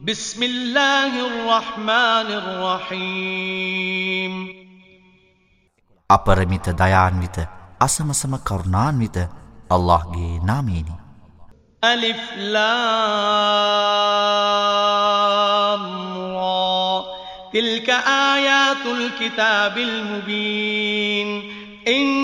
بسم الله الرحمن الرحيم අපරමිත දයාන්විත අසමසම කරුණාන්විත අල්ලාහ්ගේ නාමයෙනි අලිෆ් ලාම් රා තිල්ක ආයාතුල් කිතාබිල් මුබීන් ඉන්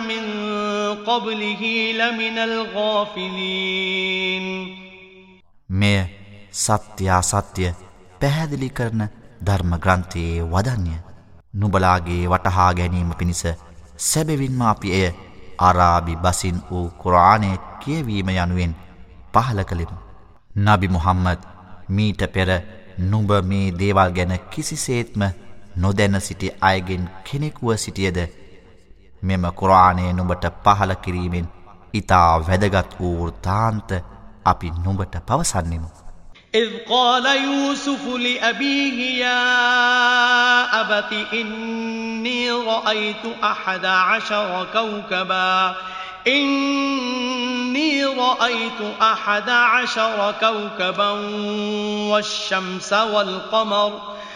من قبله لمن الغافلين මෙය සත්‍යයා සත්‍යය පැහැදිලි කරන ධර්ම ග්‍රන්ථයේ වදන්ය. නුබලාගේ වටහා ගැනීම පිණිස සැබවින්ම අපි එය අරාබි බසින් වූ කුරාණය කියවීම යනුවෙන් පහල කළෙමු. නබි මුහම්මද මීට පෙර නුඹ මේ දේවල් ගැන කිසිසේත්ම නොදැන සිටි අයගෙන් කෙනෙකුව සිටියද මෙම කුරාණය නුඹට පහල කිරීමෙන් ඉතා වැදගත් වූ වෘතාන්ත අපි නුඹට පවසන්නෙමු. إذ قال يوسف لأبيه يا أبت إني رأيت أحد عشر كوكبا إني رأيت أحد عشر كوكبا والشمس والقمر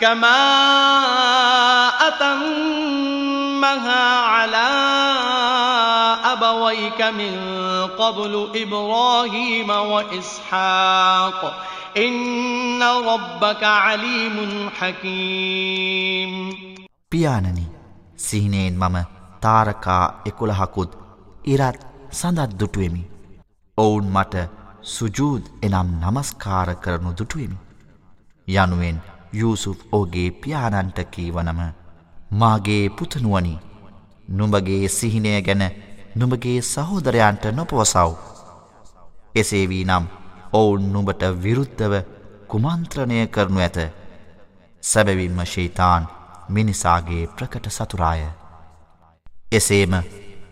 كما أتمها على أبويك من قبل إبراهيم وإسحاق إن ربك عليم حكيم පියාණනි සිහිනයෙන් මම තාරකා එකුළහකුත් ඉරත් සඳත් දුටුවෙමි. ඔවුන් මට සුජූද් එනම් නමස්කාර කරනු දුටුවෙමි. යනුවෙන් යුසුෆ් ඕගේ පියාණන්ට කීවනම මාගේ පුතනුවනි නුඹගේ සිහිනය ගැන නුඹගේ සහෝදරයන්ට නොපවසව්. එසේ වී නම් ඔවුන් නුඹට විරුද්ධව කුමන්ත්‍රණය කරනු ඇත. සැබවින්ම ශීතාන් මිනිසාගේ ප්‍රකට සතුරාය. එසේම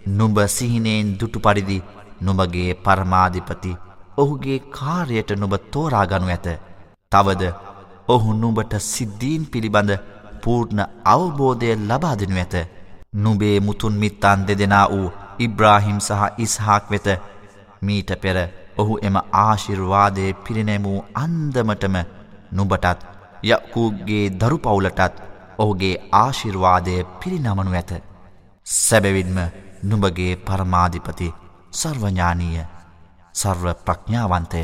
නුඹ සිහිනයෙන් දුටු පරිදි නුඹගේ පරමාධිපති ඔහුගේ කාර්යට නුඹ තෝරාගනු ඇත. තවද ඔහු නුඹට සිද්ධීන් පිළිබඳ පූර්ණ අවබෝධය ලබා දෙනු ඇත. නුබේ මුතුන් මිත්තන් දෙදෙනා වූ ඉබ්‍රාහිම් සහ ඉස්හාක් වෙත මීට පෙර ඔහු එම ආශිර්වාදය පිරිනැමූ අන්දමටම නුබටත් යකූගේ දරු පවුලටත් ඔහුගේ ආශිර්වාදය පිරිනමනු ඇත. සැබවින්ම නුඹගේ පරමාධිපති සර්වඥානීය සර්ව ප්‍රඥාවන්තය.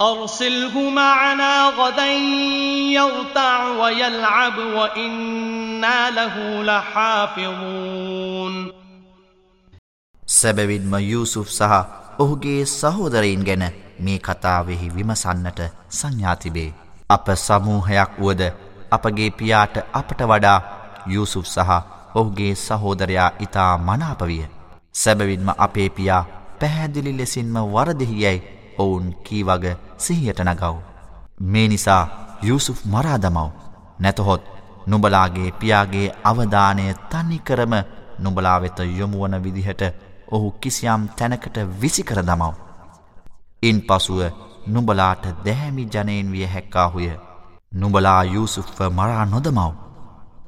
أرسله معنا غدا يرتع ويلعب وإنا له لحافظون සැබවින්ම යූසුෆ් සහ ඔහුගේ සහෝදරයින් ගැන මේ කතාවෙහි විමසන්නට සංඥාතිබේ. අප සමූහයක් වුවද අපගේ පියාට අපට වඩා යුසුෆ් සහ ඔහුගේ සහෝදරයා ඉතා මනාපවිය. සැබවින්ම අපේ පියා පැහැදිලි ලෙසින්ම වරදෙහි යැයි ඔවුන් කීවග සිහියට නගව්. මේ නිසා යුසුෆ් මරාදමව් නැතහොත් නුබලාගේ පියාගේ අවධානය තනිකරම නුබලා වෙත යොමුවන විදිහට ඔහු කිසියම් තැනකට විසිකර දමව්. ඉන් පසුව නුඹලාට දැහැමි ජනයෙන් විය හැක්කාහුය නුඹලා යුසුෆ්ව මරා නොදමව්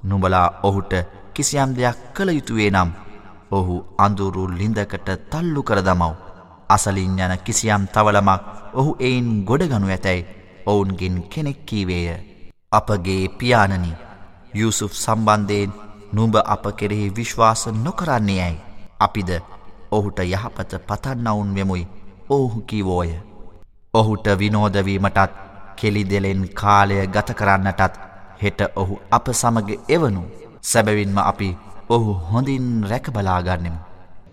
නුඹලා ඔහුට කිසියම් දෙයක් කළ යුතුවේ නම් ඔහු අඳුරු ලිඳකට තල්ලු කර දමව් අසලින් යන කිසියම් තවලමක් ඔහු එයින් ගොඩගනු ඇතැයි ඔවුන්ගෙන් කෙනෙක් කීවේය අපගේ පියාණනි යුසුෆ් සම්බන්ධයෙන් නුඹ අප කෙරෙහි විශ්වාස නොකරන්නේ ඇයි අපිද ඔහුට යහපත පතන්නවුන් වෙමුයි ඔහු කිවෝය. ඔහුට විනෝදවීමටත් කෙලි දෙලෙන් කාලය ගත කරන්නටත් හෙට ඔහු අප සමග එවනු සැබවින්ම අපි ඔහු හොඳින් රැකබලාගන්නෙමු.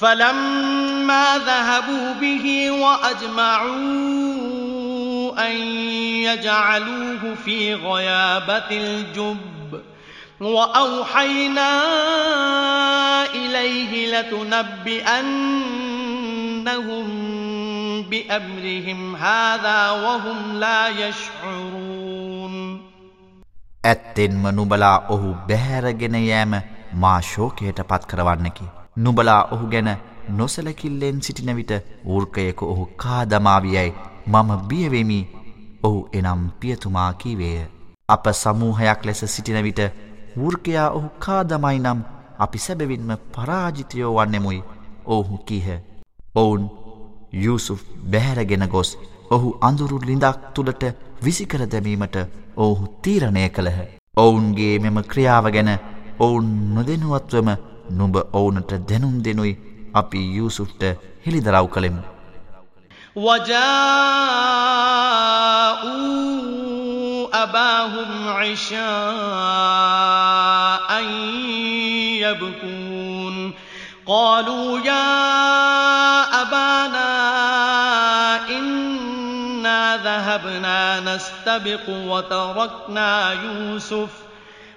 فلما ذهبوا به وأجمعوا أن يجعلوه في غيابة الجب وأوحينا إليه لتنبئنهم بأمرهم هذا وهم لا يشعرون ඇත්තෙන්ම නුබලා ඔහු බැහැරගෙන යෑම මා ශෝකයට පත් කරවන්නකි. නුබලා ඔහු ගැන නොසලකිල්ලෙන් සිටින විට ඌර්කයක ඔහු කාදමාවියයි මම බියවෙමි ඔහු එනම් පියතුමා කීවේය. අප සමූහයක් ලෙස සිටින විට වෘර්කයා ඔහු කාදමයි නම් අපි සැබවින්ම පරාජිතයෝ වන්නෙමුයි ඔහු කීහ. ඔවුන් යුසුෆ් බැහැරගෙන ගොස් ඔහු අඳුරු ලිඳක් තුළට විසිකර දැමීමට ඔහු තීරණය කළහ. ඔවුන්ගේ මෙම ක්‍රියාව ගැන ඔවුන් නොදෙනුවත්වම නුඹ ඔවුනට දැනුම් දෙනුයි අපි යුසුෆ්ට හෙළිදරව් කළෙමු. وجاءوا أباهم عشاء يبكون قالوا يا أبانا إنا ذهبنا نستبق وتركنا يوسف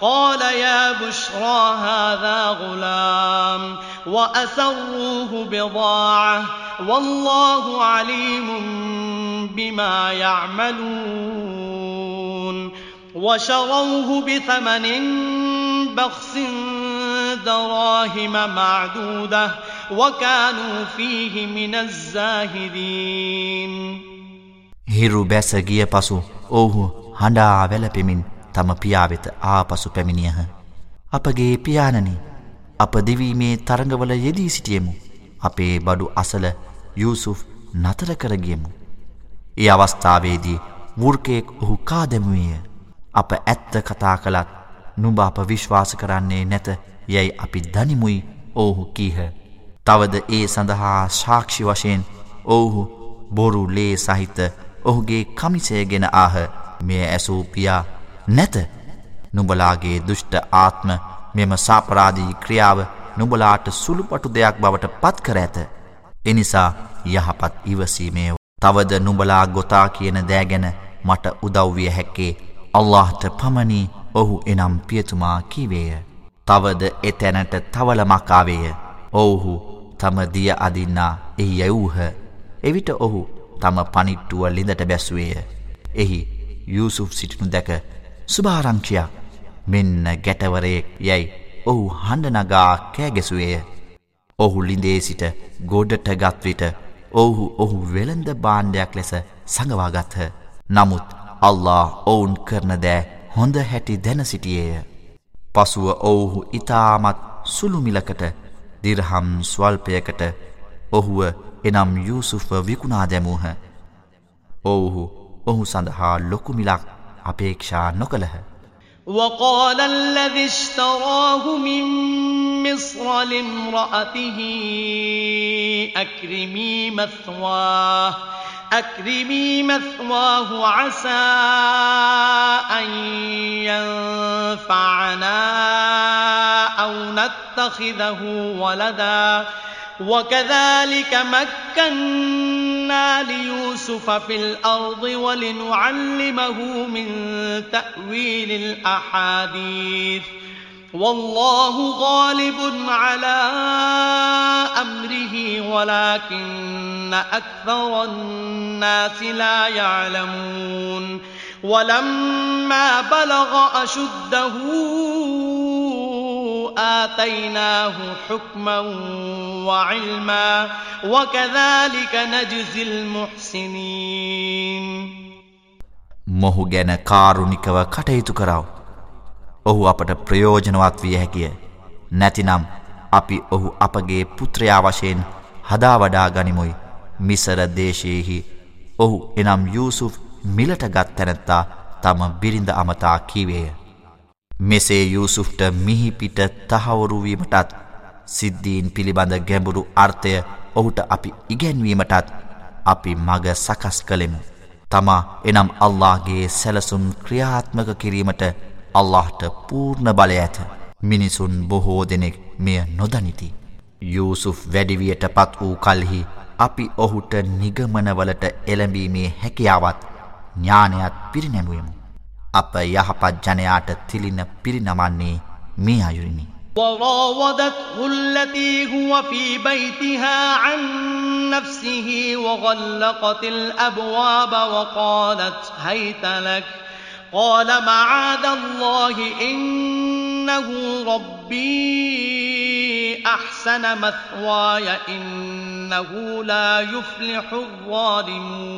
قال يا بشرى هذا غلام وأسروه بضاعة والله عليم بما يعملون وشروه بثمن بخس دراهم معدوده وكانوا فيه من الزاهدين හිරු බැස ගිය පසු ඔවුහු හඬා වැලපෙමින් තම පියාවෙත ආපසු පැමිණියහ. අපගේ පියාණනි අප දෙවීමේ තරඟවල යෙදී සිටියමු. අපේ බඩු අසල යුසුෆ් නතර කරගියමු. ඒ අවස්ථාවේදී වෘර්කයෙක් ඔහු කාදැමුවේය. අප ඇත්ත කතා කළත් නුඹ අප විශ්වාස කරන්නේ නැත යැයි අපි දනිමුයි ඔවුහු කීහ. තවද ඒ සඳහා ශාක්ෂි වශයෙන් ඔවුහු බොරු ලේ සහිත ඔහුගේ කමිසයගෙන ආහ මෙය ඇසූපියා නැත නුබලාගේ දුෂ්ට ආත්ම මෙම සාපරාධී ක්‍රියාව නුබලාට සුළුපටු දෙයක් බවට පත් කර ඇත. එනිසා යහපත් ඉවසීමේ තවද නුබලා ගොතා කියන දෑගැන මට උදව්විය හැක්කේ අල්لهට පමණි ඔහු එනම් පියතුමා කීවේය. තවද එතැනට තවලමක්කාවේය. ඔවුහු තම දිය අදින්නා එහි යැවූහ. එවිට ඔහු තම පනිට්ටුව ලිඳට බැස්වේය. එහි යුසුෆ් සිටිනු දැක සුභාරංචියක් මෙන්න ගැටවරයෙක් යැයි ඔහු හඬනගා කෑගෙසුවේය. ඔහු ලිඳේ සිට ගොඩට ගත්විට ඔහු ඔහු වෙළඳ බාණ්ඩයක් ලෙස සඟවාගත්හ. නමුත් අල්له ඔවුන් කරන දෑ හොඳ හැටි දැන සිටියේය. පසුව ඔවුහු ඉතාමත් සුළුමිලකට දිරහම් ස්වල්පයකට ඔහුව එනම් යුසුෆ විකුණා දැමූහ. ඔවුහු ඔහු සඳහා ලොකුමිලක් අපේක්ෂා නොකළහ. وقال الذي اشتراه من مصر لامرأته أكرمي مثواه أكرمي مثواه عسى أن ينفعنا أو نتخذه ولدا وكذلك مكنا ليوسف في الأرض ولنعلمه من تأويل الأحاديث. والله غالب على أمره ولكن أكثر الناس لا يعلمون. ولما بلغ أشده آتيناه حكما وعلما وكذلك نجزي المحسنين මොහු ගැන කාරුණිකව කටයුතු කරව. ඔහු අපට ප්‍රයෝජනවත් විය හැකිය. නැතිනම් අපි ඔහු අපගේ පුත්‍රයා වශයෙන් හදාවඩා ගනිමුයි. මිසර දේශයෙහි ඔහු එනම් යුසුෆ් මිලට ගත් තැනැත්තා තම බිරිඳ අමතා කීවේය. මෙසේ යුසුෆ්ට මිහිපිට තහවුරුවීමටත් සිද්ධීන් පිළිබඳ ගැඹුරු අර්ථය ඔහුට අපි ඉගැන්වීමටත් අපි මග සකස් කළෙමු. තමා එනම් අල්لهගේ සැලසුම් ක්‍රියාත්මක කිරීමට අල්لهට පූර්ණ බලය ඇත. මිනිසුන් බොහෝ දෙනෙක් මෙය නොදනිති. යුසුෆ් වැඩිවියට පත් වූ කල්හි අපි ඔහුට නිගමනවලට එළඹීමේ හැකියාවත් ඥානයත් පිරිනැමුවමු. අප යහපත් ජනයාට තිලින පිරිනමන්නේ මේ අයුරිනි. وراودته التي هو في بيتها عن نفسه وغلقت الأبواب وقالت هيت لك قال معاذ الله إنه ربي أحسن مثواي إنه لا يفلح الظالمون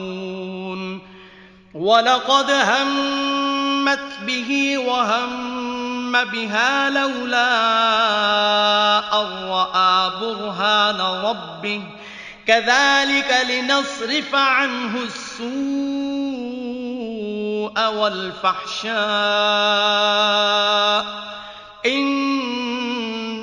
ولقد همت به وهم بها لولا أن رأى برهان ربه. كذلك لنصرف عنه السوء والفحشاء.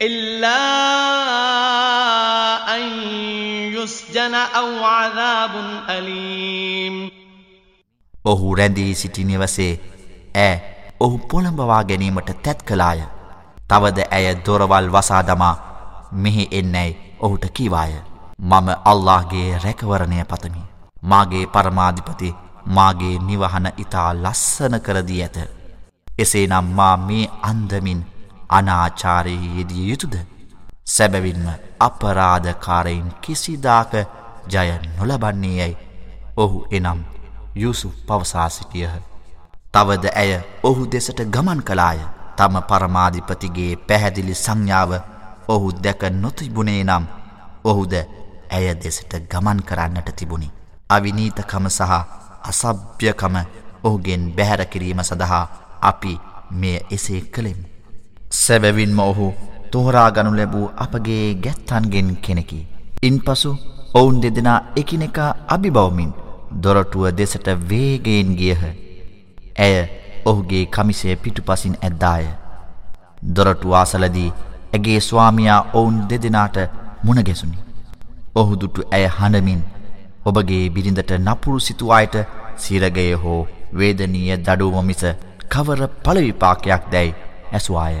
إِلَّا أَن يُسْجَنَ أَوْ عَذَابٌ أَلِيمٌ ඔහු රැඳී සිටි නිවසේ ඈ ඔහු පොළඹවා ගැනීමට තැත් කළාය. තවද ඇය දොරවල් වසා දමා මෙහි එන්නැයි ඔහුට කිවාය. මම අල්ලාහගේ රැකවරණය පතමි. මාගේ පරමාධිපති මාගේ නිවහන ඉතා ලස්සන කරදී ඇත. එසේනම් මා මේ අන්දමින් අනාචාරයේ යෙදිය යුතුද. සැබැවින්ම අපරාධකාරයින් කිසිදාක ජය නොලබන්නේ යැයි ඔහු එනම් යුසු පවසා සිටියහ. තවද ඇය ඔහු දෙසට ගමන් කලාය තම පරමාධිපතිගේ පැහැදිලි සංඥාව ඔහු දැක නොතිබුණේ නම් ඔහුද ඇය දෙසට ගමන් කරන්නට තිබුණි. අවිනීතකම සහ අසභ්‍යකම ඔහුගෙන් බැහැරකිරීම සඳහා අපි මෙය එසේ කළෙමු. සැබැවින්ම ඔහු තෝරාගනු ලැබූ අපගේ ගැත්තන්ගෙන් කෙනෙකි. ඉන් පසු ඔවුන් දෙදෙනා එකිනෙකා අභිබවමින් දොරටුව දෙසට වේගයෙන් ගියහ. ඇය ඔහුගේ කමිසය පිටුපසින් ඇද්දාය. දොරටු ආසලදී ඇගේ ස්වාමයා ඔවුන් දෙදෙනාට මුණගැසුනි. ඔහු දුටු ඇය හඬමින් ඔබගේ බිරිඳට නපුරු සිතුවායට සිරගය හෝ වේදනීය දඩුවම මිස කවර පලවිපාකයක් දැයි ඇසවාය.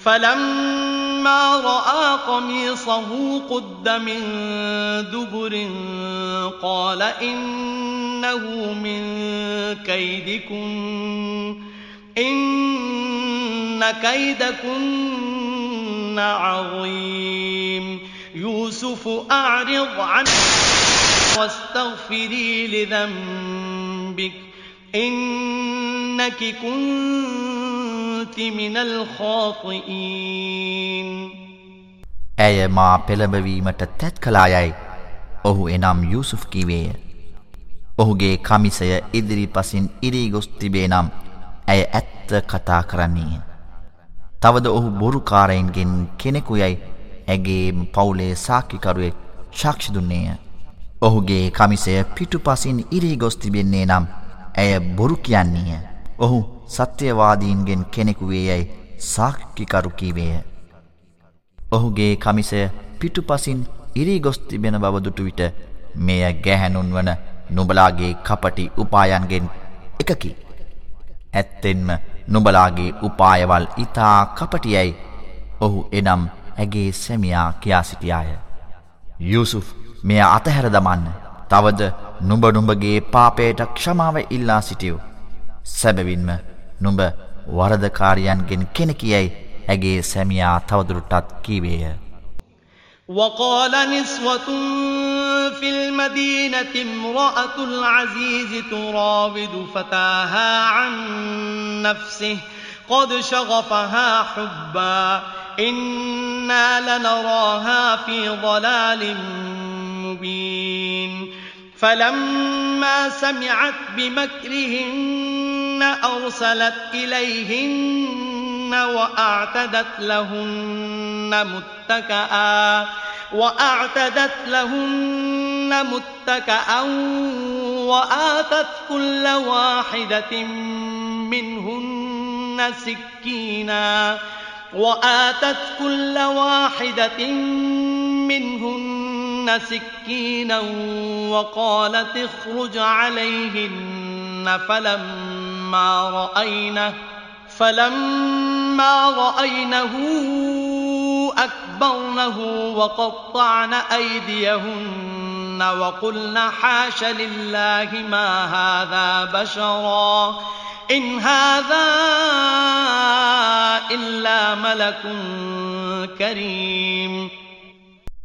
فلما رأى قميصه قد من دبر قال إنه من كيدكن إن كيدكن عظيم. يوسف أعرض عنه واستغفري لذنبك. إنك كنت من الخاطئين ඇය මා පෙළඹවීමට තැත් කලායයි ඔහු එනම් යුසුෆ් කිවේය. ඔහුගේ කමිසය ඉදිරි පසින් ඉරී ගොස් තිබේ නම් ඇය ඇත්ත කතා කරන්නේය. තවද ඔහු බොරුකාරයින්ගෙන් කෙනෙකු යැයි ඇගේ පවුලේ සාක්කිකරුවෙක් ශක්ෂි දුන්නේය. ඔහුගේ කමිසය පිටු පසින් ඉරී ගොස් තිබෙන්නේ නම් ඇය බොරු කියන්නේය. ඔහු සත්‍යවාදීන්ගෙන් කෙනෙකුවේ යැයි සාක්කිකරු කීවේය. ඔහුගේ කමිසය පිටු පසින් ඉරී ගොස් තිබෙන බව දුටු විට මෙය ගැහැනුන් වන නුබලාගේ කපටි උපායන්ගෙන් එකකි. ඇත්තෙන්ම නුබලාගේ උපායවල් ඉතා කපටියයි ඔහු එනම් ඇගේ සැමියා කියා සිටියාය. යුසුෆ් මෙය අතහැර දමන්න තවද නුඹ නුඹගේ පාපයට ක්ෂමාව ඉල්ලා සිටියව්. සැබවින්ම නුඹ වරදකාරියන්ගෙන් කෙනෙකියයි ඇගේ සැමියා තවදුරටත් කීවේය. وقال نسوة في المدينة امرأة العزيز تراود فتاها عن نفسه قد شغفها حبا إنا لنراها في ضلال مبين فلما سمعت بمكرهن أرسلت إليهن وأعتدت لهن متكئا وأعتدت لهن متكأ وآتت كل واحدة منهن سكينا. وآتت كل واحدة منهن سكينا وقالت اخرج عليهن فلما رأينه فلما رأينه أكبرنه وقطعن أيديهن وقلن حاش لله ما هذا بشرا. إن هذا إلا ملك كريم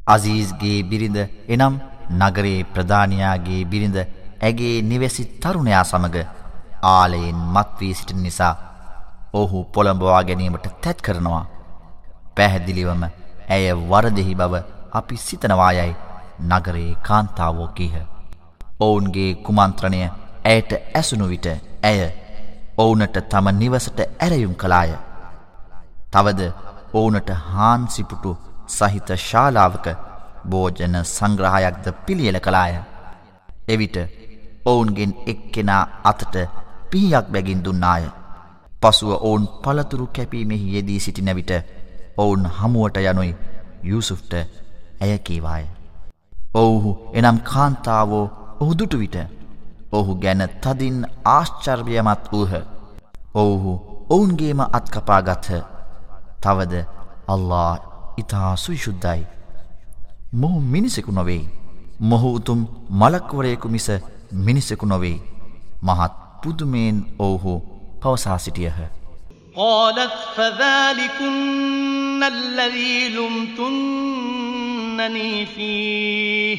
අසීස්ගේ බිරිඳ එනම් නගරේ ප්‍රධානයාගේ බිරිඳ ඇගේ නිවැසි තරුණයා සමඟ ආලයෙන් මත්වී සිටින නිසා ඔහු පොළඹවා ගැනීමට තැත් කරනවා. පැහැදිලිවම ඇය වරදෙහි බව අපි සිතනවායයි නගරේ කාන්තාවෝ කීහ. ඔවුන්ගේ කුමන්ත්‍රණය ඇයට ඇසුණු විට ඇය ඔවුනට තම නිවසට ඇරයුම් කලාය. තවද ඔවුනට හාන්සිපුටු සහිත ශාලාවක භෝජන සංග්‍රහයක්ද පිළියල කලාය. එවිට ඔවුන්ගෙන් එක්කෙනා අතට පිහියක් බැගින් දුන්නාය. පසුව ඔවුන් පළතුරු කැපීමෙහි යෙදී සිටින විට ඔවුන් හමුවට යනුයි යුසුෆ්ට ඇයකීවාය. ඔවුහු එනම් කාන්තාවෝ ඔහු දුටු විට ඔහු ගැන තදින් ආශ්චර්යමත් වූහ. ඔවුහු ඔවුන්ගේම අත්කපාගත්හ තවද අල්ලා ඉතා සුවිශුද්ධයි. මොහු මිනිසෙකු නොවෙයි. මොහු උතුම් මලක්වරයෙකු මිස මිනිසෙකු නොවෙයි. මහත් පුදුමයෙන් ඔවුහු පවසා සිටියහ. قالت فذلكن الذي لمتنني فيه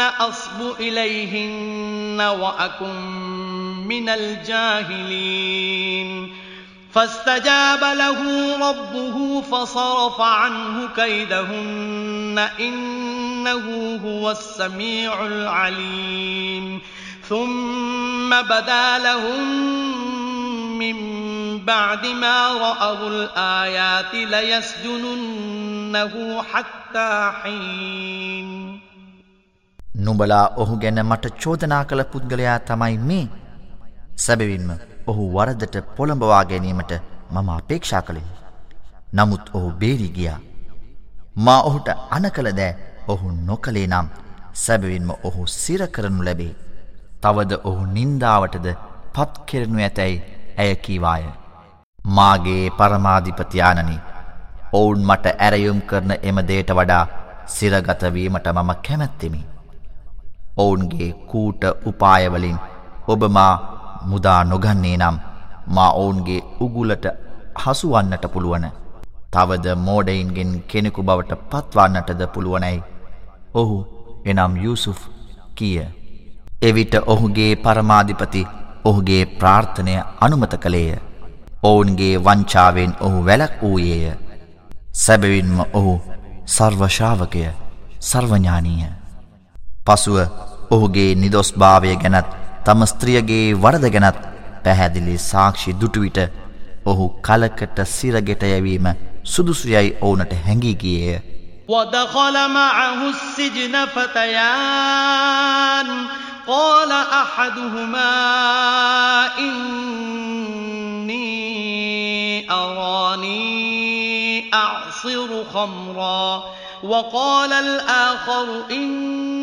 أصب إليهن وأكن من الجاهلين. فاستجاب له ربه فصرف عنه كيدهن إنه هو السميع العليم. ثم بدا لهم من بعد ما رأوا الآيات ليسجننه حتى حين. නුඹලා ඔහු ගැන මට චෝදනා කළ පුද්ගලයා තමයි මේ සැබවින්ම ඔහු වරදට පොළඹවා ගැනීමට මම අපේක්ෂා කළෙ. නමුත් ඔහු බේරි ගියා. මා ඔහුට අන කළ දෑ ඔහු නොකළේ නම් සැබවින්ම ඔහු සිරකරනු ලැබේ. තවද ඔහු නින්දාවටද පත්කෙරනු ඇතැයි ඇය කීවාය. මාගේ පරමාධිපතියානනි ඔවුන් මට ඇරයුම් කරන එම දේට වඩා සිරගතවීමට මම කැමැත්තෙමි. ඔවුන්ගේ කූට උපායවලින් ඔබමා මුදා නොගන්නේ නම් මා ඔවුන්ගේ උගුලට හසුවන්නට පුළුවන. තවද මෝඩයින්ගෙන් කෙනෙකු බවට පත්වන්නටද පුළුවනැයි. ඔහු එනම් යුසුෆ් කිය. එවිට ඔහුගේ පරමාධිපති ඔහුගේ ප්‍රාර්ථනය අනුමත කළේය. ඔවුන්ගේ වංචාවෙන් ඔහු වැලක් වූයේය. සැබවින්ම ඔහු සර්වශාවකය සර්වඥානීය. පසුව ඔහුගේ නිදොස් භාවය ගැනත් තම ස්ත්‍රියගේ වරද ගැනත් පැහැදිලි සාක්ෂි දුටුවිට ඔහු කලකට සිරගෙට යැවීම සුදුසුයයි ඕනට හැඟීගියය. ودخل معه السجن فتيان قال أحدهما إني أراني أعصر خمرا وقال الآخر إني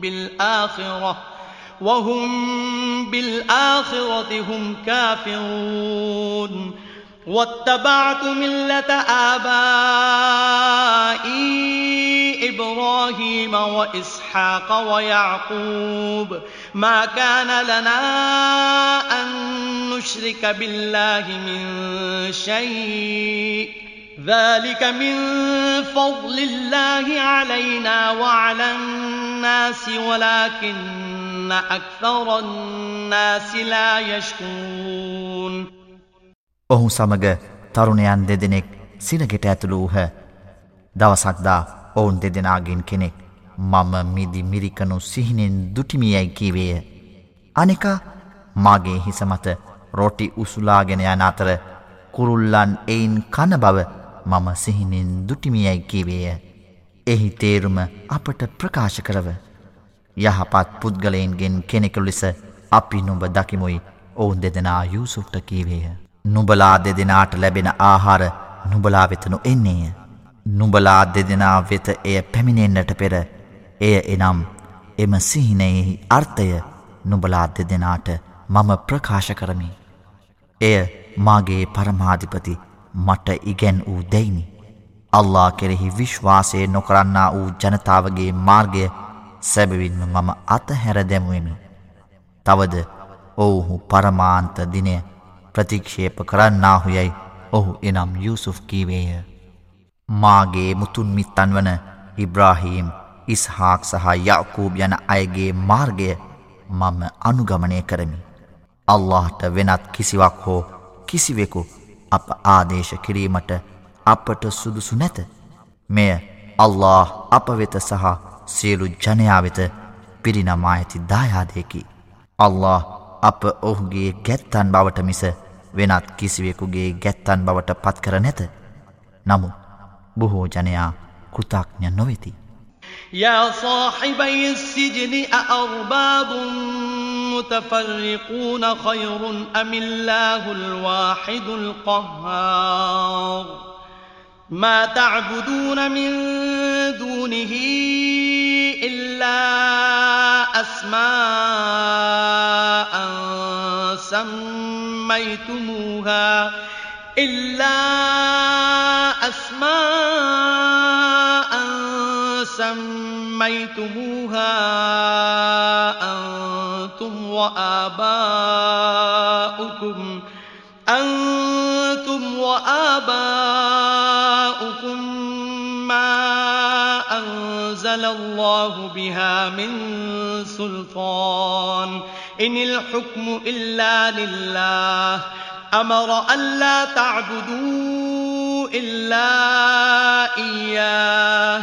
بالآخرة وهم بالآخرة هم كافرون واتبعت ملة آبائي إبراهيم وإسحاق ويعقوب. ما كان لنا أن نشرك بالله من شيء ذلك من فضل الله علينا وعلى الناس ولكن أكثر الناس لا يشكون ඔහු සමග තරුණයන් දෙදෙනෙක් සිරගෙට ඇතුළු වූහ දවසක්දා ඔවුන් දෙදෙනගෙන් කෙනෙක් මම මිදි මිරිකනු සිහිනෙන් දුටිමියයි කීවේය. අනෙක මාගේ හිස මත රොටි උසුලාගෙන යන අතර කුරුල්ලන් එයින් කන බව මම සිහිනෙන් දුටිමියයි කිවේය. එහි තේරුම අපට ප්‍රකාශ කරව. යහපත් පුද්ගලයින්ගෙන් කෙනෙකු ලෙස අපි නුඹ දකිමුයි ඔවුන් දෙදෙනා යුසුෆ්ට කීවේය. නුබලා දෙදෙනාට ලැබෙන ආහාර නුබලා වෙතනු එන්නේය. නුබලා දෙදෙනා වෙත එය පැමිණෙන්න්නට පෙර එය එනම් එම සිහිනයෙහි අර්ථය නුබලා දෙදෙනාට මම ප්‍රකාශ කරමි. එය මාගේ පරමාධිපති මට ඉගැන් වූ දෙයිනි. අල්ලා කෙරෙහි විශ්වාසය නොකරන්නා වූ ජනතාවගේ මාර්ගය සැබවින්ම මම අතහැර දැමුවමි. තවද ඔවුහු පරමාන්ත දිනය ප්‍රතික්ෂේප කරන්නාහු යැයි ඔහු එනම් යුසුෆ් කීවේය. මාගේ මුතුන් මිත්තන් වන ඉබ්‍රාහීම් ඉස්හාක් සහ යකූබ යන අයගේ මාර්ගය මම අනුගමනය කරමි. අල්لهට වෙනත් කිසිවක් හෝ කිසිවෙකු අප ආදේශ කිරීමට අපට සුදුසු නැත. මෙය අල්له අප වෙත සහ සියලු ජනයා වෙත පිරිනමා ඇති දායාදයකි. අල්له අප ඔහුගේ ගැත්තන් බවට මිස වෙනත් කිසිවෙකුගේ ගැත්තන් බවට පත්කර නැත. නමු බොහෝ ජනයා කෘතාඥ නොවෙති. يا صاحبي السجن أأرباب متفرقون خير أم الله الواحد القهار ما تعبدون من دونه إلا أسماء سميتموها إلا أسماء سميتموها أنتم وآباؤكم أنتم وآباؤكم ما أنزل الله بها من سلطان. إن الحكم إلا لله. أمر ألا تعبدوا إلا إياه.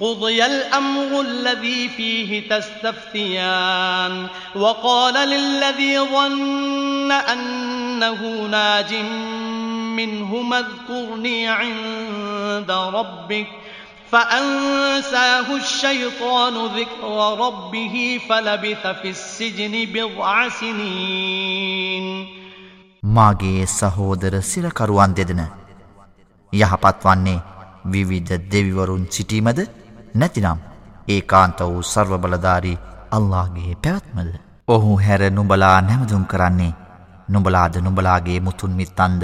قضي الأمر الذي فيه تستفتيان وقال للذي ظن أنه ناج منهما اذكرني عند ربك فأنساه الشيطان ذكر ربه فلبث في السجن بضع سنين මාගේ සහෝදර සිරකරුවන් දෙදෙන යහපත් වන්නේ විවිධ දෙවිවරුන් සිටීමද නැතිනම් ඒකාන්ත වූ සර්වබලධාරී අල්ලාහගේ පැවැත්මද? ඔහු හැර නුඹලා නැමදුම් කරන්නේ නුඹලාද නුඹලාගේ මුතුන් මිත්තන්ද?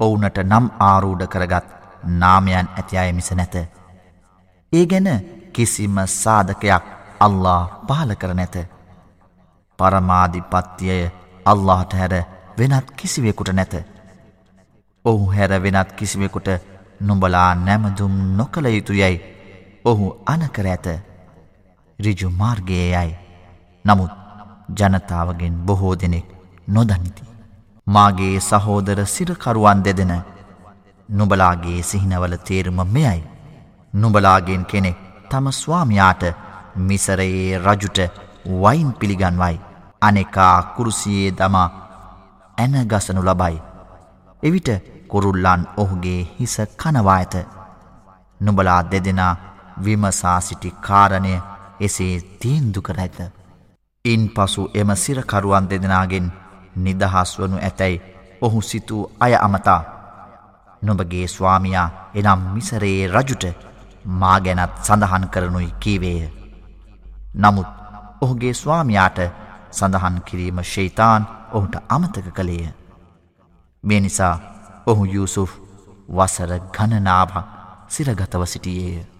ඔවුනට නම් ආරූඪ කරගත් නාමයන් ඇති අය මිස නැත. ඒ ගැන කිසිම සාධකයක් අල්ලා පහල කර නැත. පරමාධිපත්තියය අල්ලාහට හැර වෙනත් කිසිවෙකුට නැත. ඔහු හැර වෙනත් කිසිවෙකුට නුඹලා නැමදුම් නොකළ යුතු යැයි ඔහු අනකර ඇත රිජු මාර්ගයේ යයි නමුත් ජනතාවගෙන් බොහෝ දෙනෙක් නොදනිති. මාගේ සහෝදර සිරකරුවන් දෙදෙන නුබලාගේ සිහිනවල තේරුම මෙයයි. නුබලාගෙන් කෙනෙක් තම ස්වාමයාට මිසරයේ රජුට වයින් පිළිගන්වයි. අනෙකා කුරුසියේ දමා ඇනගසනු ලබයි. එවිට කුරුල්ලන් ඔහුගේ හිස කනවා ඇත. නුබලා දෙදෙනා විමසා සිටි කාරණය එසේ තීන්දු කර ඇත. ඉන් පසු එම සිරකරුවන් දෙදෙනගෙන් නිදහස් වනු ඇතැයි ඔහු සිතූ අය අමතා. නොබගේ ස්වාමයා එනම් මිසරයේ රජුට මා ගැනත් සඳහන් කරනුයි කීවේය. නමුත් ඔහුගේ ස්වාමයාට සඳහන් කිරීම ශෛතාන් ඔහුට අමතක කළේය. මේ නිසා ඔහු යුසුෆ් වසර ගණනාවක් සිරගතව සිටියේය.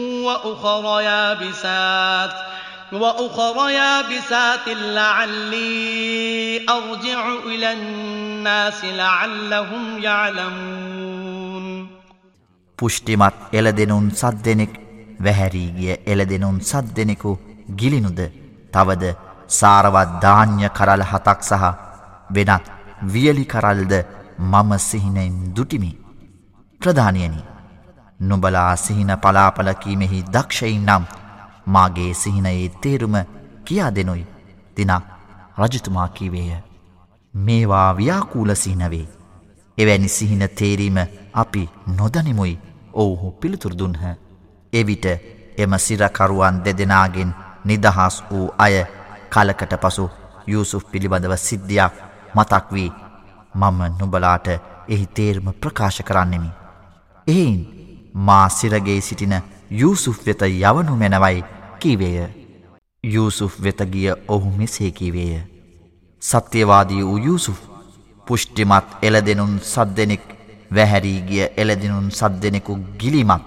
وأخر يابسات وأخر يابسات لعلي أرجع إلى الناس لعلهم يعلمون පුෂ්ටිමත් එළදෙනුන් සද්දෙනෙක් වැහැරී ගිය එළදෙනුන් සද්දෙනෙකු ගිලිනුද තවද සාරවත් ධාන්‍ය කරල් හතක් සහ වෙනත් වියලි කරල්ද මම සිහිනෙන් දුටිමි. ප්‍රධානියනි නුබලා සිහින පලාපලකීමෙහි දක්ෂයින් නම් මාගේ සිහිනයේ තේරුම කියා දෙනුයි තිනක් රජතුමා කීවේය. මේවා ව්‍යාකූල සිහිනවේ. එවැනි සිහින තේරීම අපි නොදනිමුයි ඔවුහු පිළිතුරදුන්හ. එවිට එම සිරකරුවන් දෙදෙනගෙන් නිදහස් වූ අය කලකට පසු යුසුෆ් පිළිබඳව සිද්ධියක් මතක් වී මම නුබලාට එහි තේර්ම ප්‍රකාශ කරන්නෙමි. එයින් මා සිරගේ සිටින යුසුෆ් වෙත යවනු මැනවයි කීවේය. යුසුෆ් වෙතගිය ඔහු මෙසේ කීවේය. සත්‍යවාදී වූ යුසුෆ් පුෂ්ටිමත් එලදෙනුන් සද්දෙනෙක් වැහැරී ගිය එලදිනුන් සද්දෙනෙකු ගිලිමත්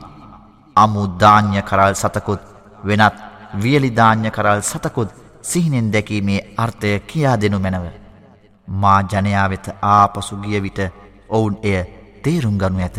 අමුධාන්‍ය කරල් සතකුත් වෙනත් වියලිධාන්‍ය කරල් සතකුත් සිහිනෙන් දැකීමේ අර්ථය කියා දෙනු මැනව. මා ජනයා වෙත ආපසු ගිය විට ඔවුන් එය තේරුම් ගනු ඇත.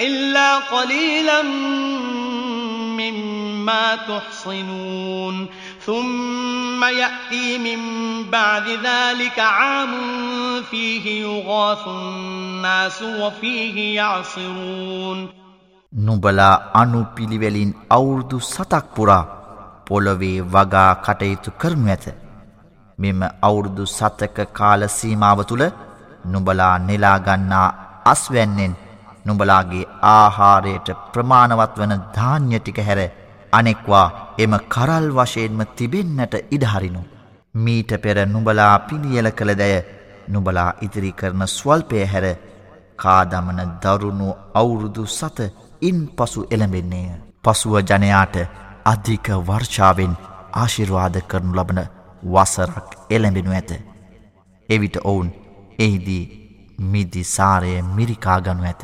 إلا قليلا مما تحصنون ثم يأتي من بعد ذلك عام فيه يغاث الناس وفيه يعصرون නුබලා අනුපිළිවෙලින් අවුරුදු සතක් පුරා පොළොවේ වගා කටයුතු කරනු ඇත. මෙම අවුරුදු සතක කාල සීමාව තුළ නුබලා නෙලාගන්නා අස්වැන්නෙන් නුබලාගේ ආහාරයට ප්‍රමාණවත් වන ධාන්‍ය ටික හැර අනෙක්වා එම කරල් වශයෙන්ම තිබෙන්නට ඉඩහරිනු. මීට පෙර නුබලා පිළියල කළ දැය නුබලා ඉදිරි කරන ස්වල්පය හැර කාදමන දරුණු අවුරුදු සත ඉන් පසු එළඹෙන්නේය. පසුව ජනයාට අධික වර්ෂාවෙන් ආශිර්වාද කරනු ලබන වසරක් එළඹෙනු ඇත. එවිට ඔවුන් එහිදී මිදි සාරය මිරිකා ගනු ඇත.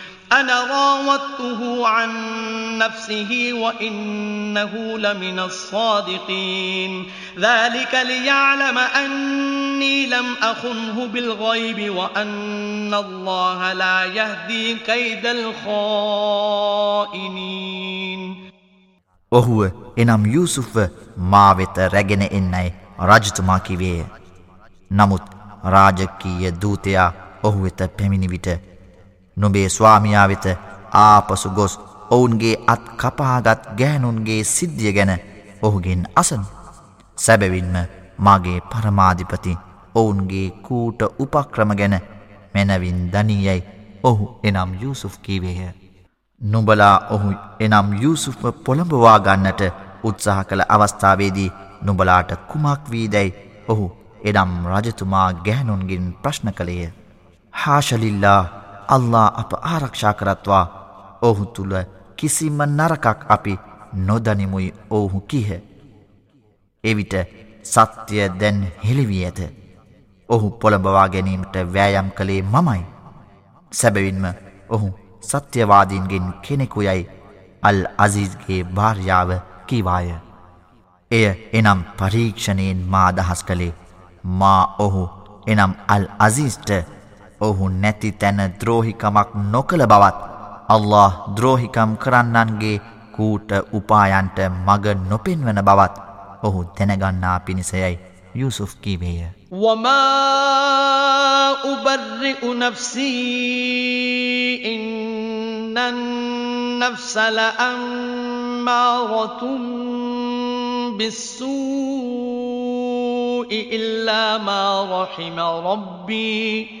أنا راودته عن نفسه وإنه لمن الصادقين ذلك ليعلم أني لم أخنه بالغيب وأن الله لا يهدي كيد الخائنين ඔහුව එනම් යුසුෆ්ව මා වෙත රැගෙන එන්නයි රජතුමා කිවේය. නමුත් රාජකීය දූතයා ඔහු වෙත පැමිණි විට නොබේ ස්වාමියා වෙත ආපසු ගොස් ඔවුන්ගේ අත් කපාගත් ගෑනුන්ගේ සිද්ධිය ගැන ඔහුගෙන් අසන්. සැබවින්ම මගේ පරමාධිපති ඔවුන්ගේ කූට උපක්‍රම ගැන මැනවින් දනීයයි ඔහු එනම් යුසුෆ් කීවේය. නුඹලා ඔහු එනම් යුසුෆ්ම පොළඹවා ගන්නට උත්සාහ කළ අවස්ථාවේදී නුඹලාට කුමක් වී දැයි ඔහු එනම් රජතුමා ගැහනුන්ගින් ප්‍රශ්න කළේය. හාශලිල්ලා අල්ලා අප ආරක්ෂා කරත්වා ඔහු තුළ කිසිම නරකක් අපි නොදනිමුයි ඔවුහු කිහ. එවිට සත්‍යය දැන් හෙළිවී ඇත. ඔහු පොළඹවා ගැනීමට වෑයම් කළේ මමයි. සැබවින්ම ඔහු සත්‍යවාදීන්ගෙන් කෙනෙකුයයි අල් අසිීස්ගේ භාර්යාව කිවාය. එය එනම් පරීක්ෂණයෙන් මා අදහස් කළේ මා ඔහු එනම් අල් අසිස්ට ඔහු නැති තැන ද්‍රෝහිකමක් නොකළ බවත් අල්له ද්‍රෝහිකම් කරන්නන්ගේ කූට උපායන්ට මග නොපෙන්වන බවත් ඔහු තැනගන්නා පිණිසයයි යුසුෆ් කීවේය. وما أبرئ نفسي إن النفس لأمارة بالسوء إلا ما رحم ربي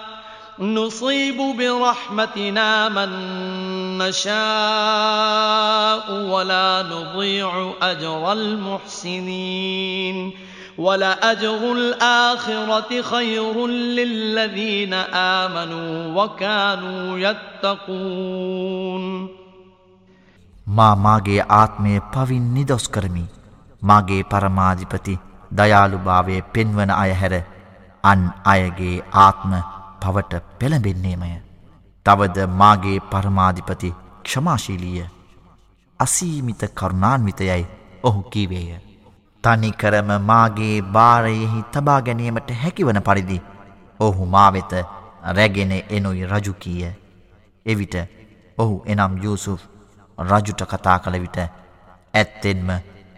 نصيب برحمتنا من نشاء ولا نضيع أجر المحسنين ولأجر الآخرة خير للذين آمنوا وكانوا يتقون මා මාගේ ආත්මය පවින් නිදොස් කරමි. මාගේ පරමාධිපති දයාළුභාවය පෙන්වන අය හැර අන් අයගේ ආත්ම පවට පෙළඹෙන්නේමය. තවද මාගේ පරමාධිපති ක්ෂමාශීලීය අසීමිත කරුණාන්විතයයි ඔහු කීවේය. තනිකරම මාගේ භාරයෙහි තබා ගැනීමට හැකිවන පරිදි ඔහු මාවෙත රැගෙන එනුයි රජුකීය. එවිට ඔහු එනම් යුසුෆ් රජුට කතා කළ විට ඇත්තෙන්ම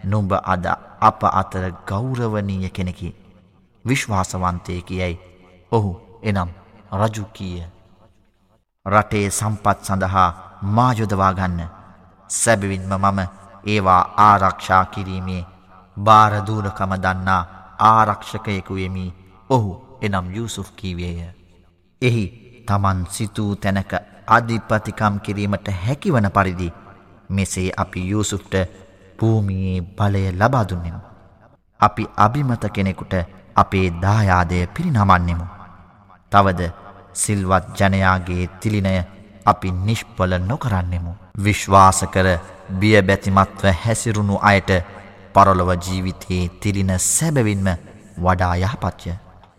නුඹ අද අප අතර ගෞරවනීය කෙනෙකි විශ්වාසවන්තය කියයි ඔහු එනම් රජු කීය. රටේ සම්පත් සඳහා මායොදවාගන්න සැබවින්ම මම ඒවා ආරක්ෂා කිරීමේ භාරදූරකම දන්නා ආරක්ෂකයෙකුයමි ඔහු එනම් යුසුෆ් කීවේය. එහි තමන් සිතූ තැනක අධිපතිකම් කිරීමට හැකිවන පරිදි මෙසේ අපි යුසුෆ්ට භූමියේ බලය ලබාදුන්නෙමු. අපි අභිමත කෙනෙකුට අපේ දායාදය පිරිනමන්නෙමු. තවද සිල්වත් ජනයාගේ තිලිනය අපි නිෂ්පල නොකරන්නෙමු. විශ්වාස කර බියබැතිමත්ව හැසිරුණු අයට පරලොව ජීවිතයේ තිලින සැබවින්ම වඩා යහපත්ය.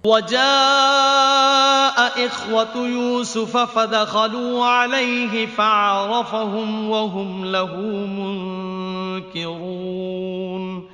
وجاء إخوة يوسف فدخلوا عليه فعرفهم وهم له منكرون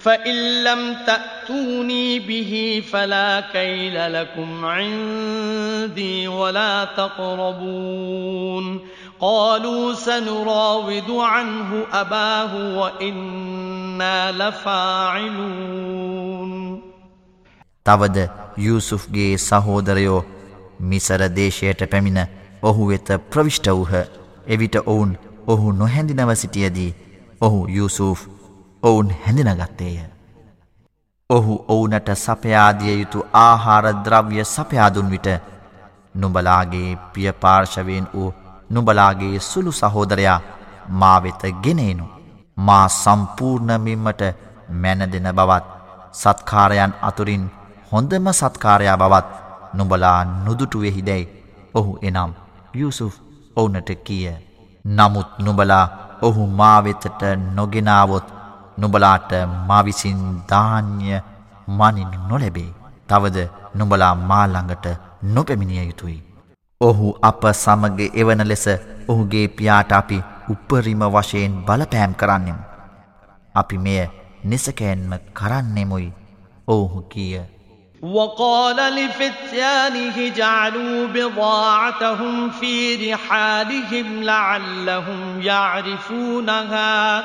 فإن لم تأتوني به فلا كيل لكم عندي ولا تقربون قالوا سنراود عنه أباه وإنا لفاعلون තවද යුසුෆ්ගේ සහෝදරයෝ මිසර දේශයට පැමිණ ඔහු වෙත ප්‍රවිෂ්ට වූහ එවිට ඔවුන් ඔහු නොහැඳිනව සිටියදී ඔහු යුසූෆ් ඔවුන් හැඳිනගත්තේය. ඔහු ඔවුනට සපයාදිය යුතු ආහාර ද්‍රව්‍ය සපයාදුන් විට නුබලාගේ පියපාර්ශවයෙන් වූ නුබලාගේ සුළු සහෝදරයා මා වෙත ගෙනේනු. මා සම්පූර්ණමින්මට මැනදෙන බවත් සත්කාරයන් අතුරින් හොඳම සත්කාරයා බවත් නුබලා නුදුටුවෙහිදැයි ඔහු එනම් යුසුෆ් ඔවුනට කිය. නමුත් නුබලා ඔහු මාවෙතට නොගෙනාවොත් නුබලාට මවිසින් ධාන්‍ය මනින් නොලැබේ. තවද නුබලා මාළඟට නොපැමිණිය යුතුයි. ඔහු අප සමග එවන ලෙස ඔහුගේ පියාට අපි උපරිම වශයෙන් බලපෑම් කරන්නෙම්. අපි මෙය නිසකෑන්ම කරන්නෙමුයි ඔවුහු කිය. وقال لفتيانه جعلوا بضاعتهم في رحالهم لعلهم يعرفونها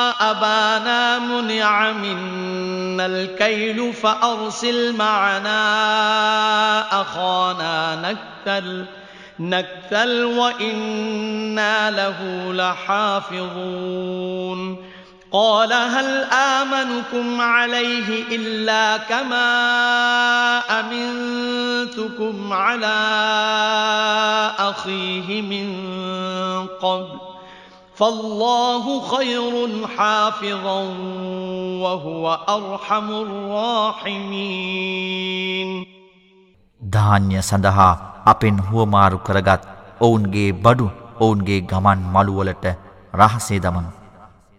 أبانا منع منا الكيل فأرسل معنا أخانا نكتل نكتل وإنا له لحافظون. قال هل آمنكم عليه إلا كما أمنتكم على أخيه من قبل؟ فالله خير حافظا وهو أرحم الراحمين ධාන්‍ය සඳහා අපෙන් හුවමාරු කරගත් ඔවුන්ගේ බඩු ඔවුන්ගේ ගමන් මළුවලට රහසේ දමනු.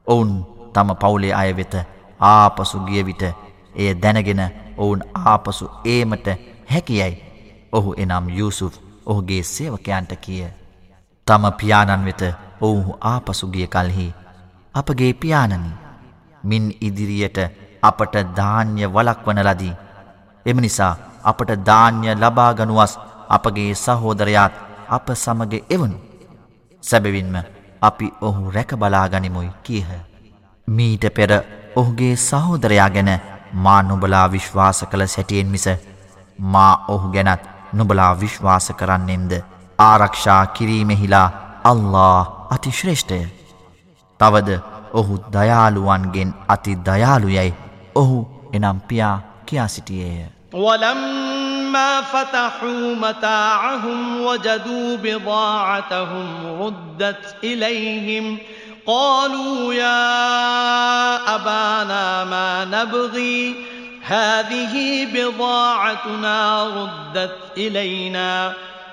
ඔවුන් තම පවුලේ අය වෙත ආපසු ගිය විට එය දැනගෙන ඔවුන් ආපසු ඒමට හැකියයි. ඔහු එනම් යුසුෆ් ඔහුගේ සේවකයන්ට කිය. තම පියාණන් වෙත ඔවුහු ආපසුගිය කල්හි අපගේ පියාණනි මින් ඉදිරියට අපට ධාන්‍ය වලක්වන ලදී. එම නිසා අපට ධාන්‍ය ලබාගනුවස් අපගේ සහෝදරයාත් අප සමග එවනු. සැබවින්ම අපි ඔහු රැකබලාගනිමුයි කීහ. මීට පෙර ඔහුගේ සහෝදරයා ගැන මා නුබලා විශ්වාස කළ සැටියෙන් මිස මා ඔහු ගැනත් නුබලා විශ්වාස කරන්නෙම්ද? ආරක්ෂා කිරීමෙහිලා අල්له අතිශ්‍රේෂ්ඨය. තවද ඔහු දයාළුවන්ගෙන් අති දයාළුයැයි ඔහු එනම් පියා කියා සිටියේය. ولما فتحوا متاعهم وجدوا بضاعتهم ردت إليهم قالوا يا أبانا ما نبغي هذه بضاعتنا ردت إلينا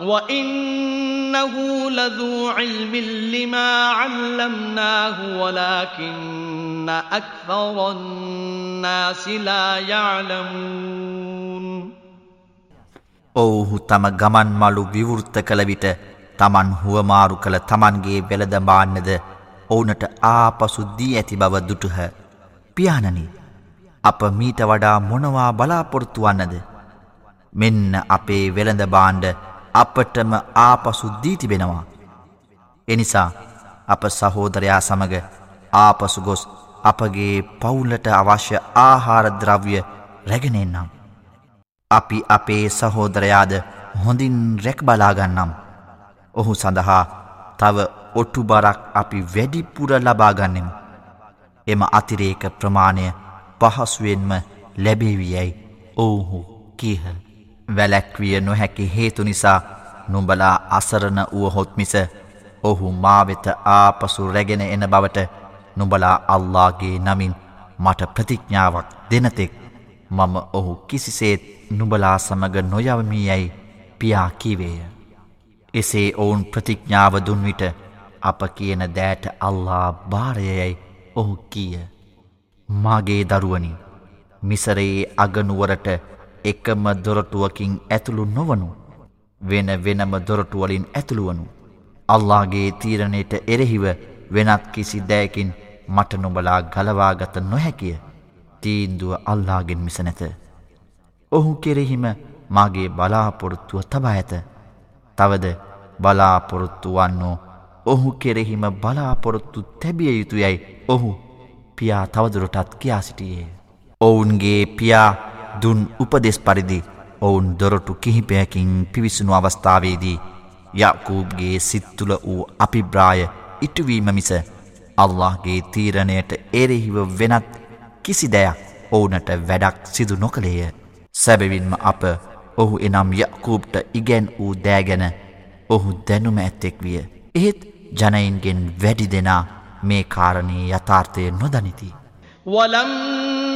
وإنه لذو علم لما علمناه ولكن أكثر الناس لا يعلمون ඔවුහු තම ගමන් මලු විවෘත්ත කළ විට තමන් හුවමාරු කළ තමන්ගේ වෙළදඹාන්නද ඔවුනට ආපසු දී ඇති බව දුටුහ. පියාණනි අප මීට වඩා මොනවා බලාපොරොත්තු වන්නද. මෙන්න අපේ වෙළඳ බාණ්ඩ අපටම ආපසු දී තිබෙනවා. එනිසා අප සහෝදරයා සමග ආපසු ගොස් අපගේ පවුල්ලට අවශ්‍ය ආහාරද්‍රව්‍ය රැගෙනෙන්නම්. අපි අපේ සහෝදරයාද හොඳින් රැක් බලාගන්නම්. ඔහු සඳහා තව ඔට්ටු බරක් අපි වැඩිපුර ලබාගන්නෙමු. එම අතිරේක ප්‍රමාණය පහසුවෙන්ම ලැබේවියැයි ඔවුහු කීහ. වැලැක්විය නොහැකි හේතු නිසා නුඹලා අසරණ වුවහොත් මිස ඔහු මාවෙත ආපසු රැගෙන එන බවට නුඹලා අල්ලාගේ නමින් මට ප්‍රතිඥ්ඥාවක් දෙනතෙක් මම ඔහු කිසිසේත් නුබලා සමග නොයවමී යැයි පියා කිවේය. එසේ ඔවුන් ප්‍රතිඥ්ඥාව දුන්විට අප කියන දෑට අල්ලා භාරයයයි ඔහු කීය. මාගේ දරුවනි මිසරයේ අගනුවරට එකම දොරටුවකින් ඇතුළු නොවනු වෙන වෙනම දොරටුවලින් ඇතුළුවනු. අල්ලාගේ තීරණයට එරෙහිව වෙනත් කිසි දෑකින් මට නොබලා ගලවාගත නොහැකිය තීන්දුව අල්ලාගෙන් මිස නැත. ඔහු කෙරෙහිම මාගේ බලාපොරොත්තුව තබා ඇත. තවද බලාපොරොත්තු වන්නෝ ඔහු කෙරෙහිම බලාපොරොත්තු තැබිය යුතු යැයි ඔහු පියා තවදුරටත් කියා සිටියේ. ඔවුන්ගේ පියා දුන් උපදෙස් පරිදි ඔවුන් දොරටු කිහිපයකින් පිවිසුණු අවස්ථාවේදී යකූබ්ගේ සිත්තුල වූ අපිබ්‍රාය ඉටුවීම මිස අල්لهගේ තීරණයට එරෙහිව වෙනත් කිසි දෙයක් ඔවුනට වැඩක් සිදු නොකළේය. සැබවින්ම අප ඔහු එනම් යකූබ්ට ඉගැන් වූ දෑගැන ඔහු දැනුම ඇත්තෙක් විය. එහෙත් ජනයින්ගෙන් වැඩි දෙනා මේ කාරණයේ යථාර්ථය නොදනිති.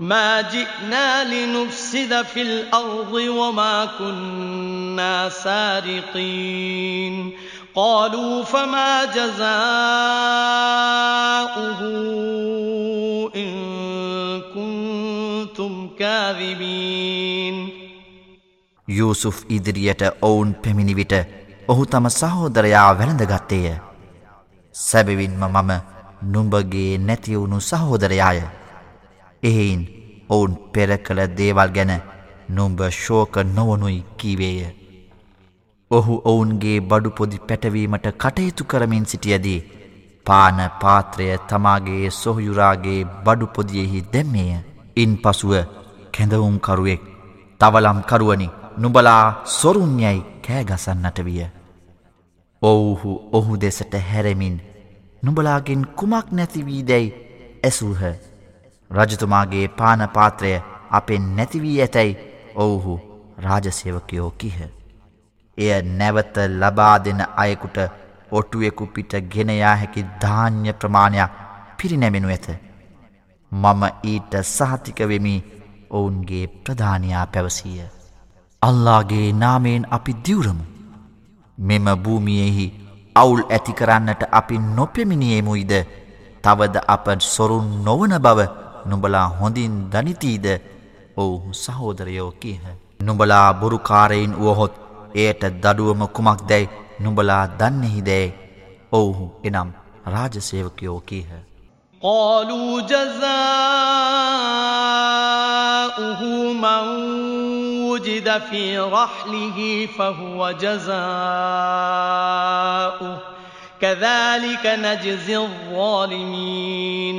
ما جئنا لنفسد في الأرض وما كنا سارقين قالوا فما جزاؤه إن كنتم كاذبين යූසුෆ් ඉදිරියට ඔවුන් පැමිණි විට ඔහු තම සහෝදරයා වැළඳගත්තේය. සැබවින්ම මම නුඹගේ නැතිවුණු සහෝදරයාය. එහෙයින් ඔවුන් පෙර කළ දේවල් ගැන නුම්ඹ ශෝක නොවනුයි කීවේය. ඔහු ඔවුන්ගේ බඩු පොදි පැටවීමට කටයුතු කරමින් සිටියදී පාන පාත්‍රය තමාගේ සොහයුරාගේ බඩු පොදියෙහි දැම්මේය. ඉන් පසුව කැඳවුම්කරුවෙක් තවලම්කරුවනි නුබලා සොරුන්යයි කෑගසන්නට විය. ඔවුහු ඔහු දෙසට හැරමින් නුඹලාගෙන් කුමක් නැතිවී දැයි ඇසූහ. රජතුමාගේ පානපාත්‍රය අපෙන් නැතිවී ඇතැයි ඔවුහු රාජසේවකයෝ කිහ. එය නැවත ලබා දෙන අයෙකුට ඔටුවෙකු පිට ගෙනයා හැකි ධාන්‍ය ප්‍රමාණයක් පිරිනැමෙනු ඇත. මම ඊට සහතිකවෙමි ඔවුන්ගේ ප්‍රධානයා පැවසීය. අල්ලාගේ නාමයෙන් අපි දිවරමු. මෙම භූමියෙහි අවුල් ඇති කරන්නට අපි නොපෙමිණියමුයිද තවද අප සොරුන් නොවන බව නුඹලා හොඳින් දනිතීද ඔවුහු සහෝදරයෝ කියහ. නුඹලා බොරුකාරයින් වුවහොත් එයට දඩුවම කුමක් දැයි නුඹලා දන්නෙහිදැයි ඔවුහු එනම් රාජසේවකයෝ කීහ. قالوا جزاؤه من وجد في رحله فهو جزاؤه كذلك نجزي الظالمين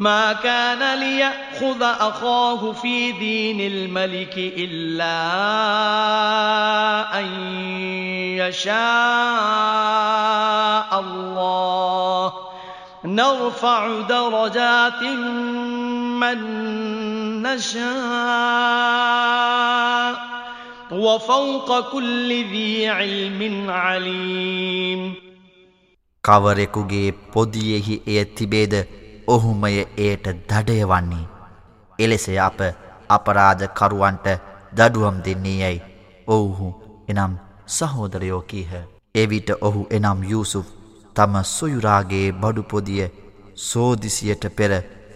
ما كان ليأخذ أخاه في دين الملك إلا أن يشاء الله نرفع درجات من نشاء وفوق كل ذي علم عليم කවරෙකුගේ පොදියෙහි එය තිබේද ඔහුමය එයට දඩය වන්නේ. එලෙසය අප අපරාධ කරුවන්ට දඩුවම් දෙන්නේ යැයි ඔවුහු එනම් සහෝදරයෝ කීහ. එවිට ඔහු එනම් යුසුෆ් තම සොයුරාගේ බඩුපොදිය සෝදිසියට පෙර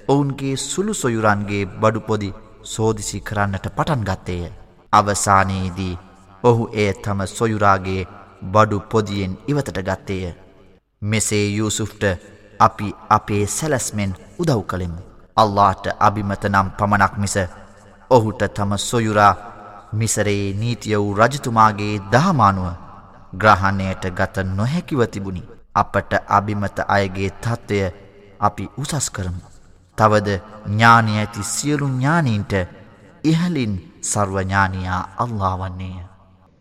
ඔවුන්ගේ සුළු සොයුරන්ගේ බඩුපොදි සෝදිසි කරන්නට පටන් ගත්තේය. අවසානයේදී ඔහු එය තම සොයුරාගේ බඩු පොදියෙන් ඉවතට ගත්තේය. මෙසේ යුසුෆ්ට අපි අපේ සැලස්මෙන් උදව් කළෙමු. අල්ලාට අභිමත නම් පමණක් මිස ඔහුට තම සොයුරා මිසරේ නීතිය වූ රජතුමාගේ දහමානුව ග්‍රහණයට ගත නොහැකිව තිබුණි. අපට අභිමත අයගේ තත්ත්වය අපි උසස් කරමු. තවද ඥානය ඇති සියලු ඥානීන්ට ඉහලින් සර්වඥානයා අල්ලා වන්නේය.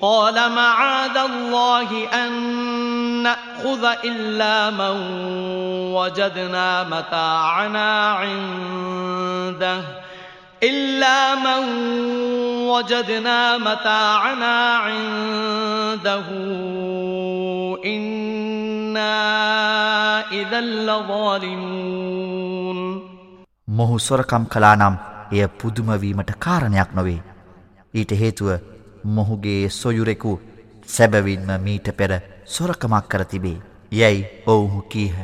قال معاذ الله أن نأخذ إلا من وجدنا متاعنا عنده إلا من وجدنا متاعنا عنده إنا إذا لظالمون මොහු සොරකම් කලා නම් එය පුදුමවීමට කාරණයක් නොවේ. ඊට හේතුව මොහුගේ සොයුරෙකු සැබවින්ම මීට පෙර සොරකමක් කර තිබේ. යැයි ඔවුහු කීහ.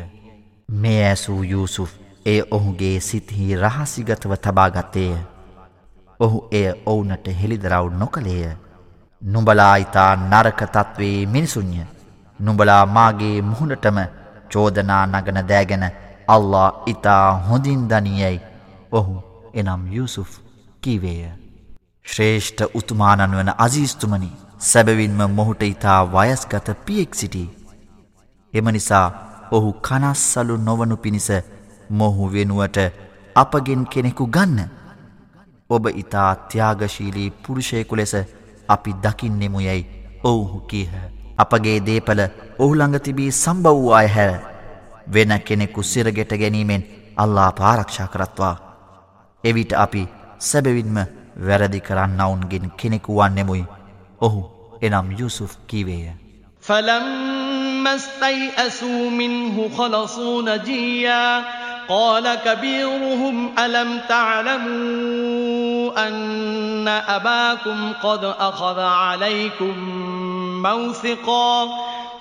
මේ ඇසූ යුසුෆ් එය ඔහුගේ සිත්හි රහසිගතව තබාගත්තේය. ඔහු එය ඔවුනට හෙළිදරව් නොකළේය. නුඹලා ඉතා නරකතත්වේ මිනිසුන්ය. නුඹලා මාගේ මුහුණටම චෝදනා නගන දෑගෙන අල්ලා ඉතා හොඳින් දනියයි ඔහු එනම් යුසුෆ් කීවේය. ශ්‍රේෂ්ඨ උතුමානන් වන අසීස්තුමනි සැබවින්ම මොහුට ඉතා වයස්ගත පියෙක් සිටි. එම නිසා ඔහු කනස්සලු නොවනු පිණිස මොහු වෙනුවට අපගෙන් කෙනෙකු ගන්න. ඔබ ඉතා ත්‍යාගශීලී පුරුෂයකු ලෙස අපි දකින්නෙමු යැයි ඔවුහු කීහ. අපගේ දේපල ඔහුළඟ තිබී සම්බව් වූ අය හැර වෙන කෙනෙකු සිරගෙට ගැනීමෙන් අල්ලා පාරක්ෂා කරත්වා. එවිට අපි සැබවින්ම වැරදි කරන්නවුන්ගෙන් කෙනෙකු වන්නෙමුයි. ඔහු එනම් යුසුෆ් කීවේය. فلما استيئسوا منه خلصوا نجيا قال كبيرهم ألم تعلموا أن أباكم قد أخذ عليكم موثقا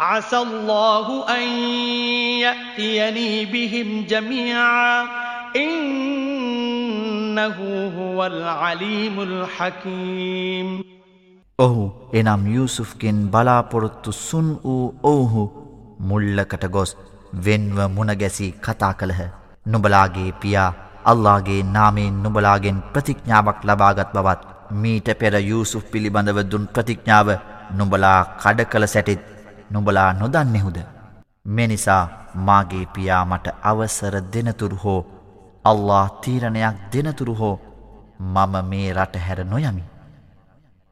عسى الله أن يأتيني بهم جميعا إنه هو العليم الحكيم ඔහු එනම් යුසුෆ්ගෙන් බලාපොරොත්තු සුන් වූ ඔවුහු මුල්ලකට ගොස් වෙන්ව මුණගැසි කතා කළහ. නුබලාගේ පියා අල්ලාගේ නාමයෙන් නුබලාගෙන් ප්‍රතිඥාවක් ලබාගත් බවත් මීට පෙර යුසුෆ් පිළිබඳව දුන් ප්‍රතිඥාව නුබලා කඩ කළ සැටිත් නුඹලා නොදන්නෙහුද? මෙනිසා මාගේ පියා මට අවසර දෙනතුරු හෝ අල්له තීරණයක් දෙනතුරු හෝ මම මේ රට හැර නොයමි.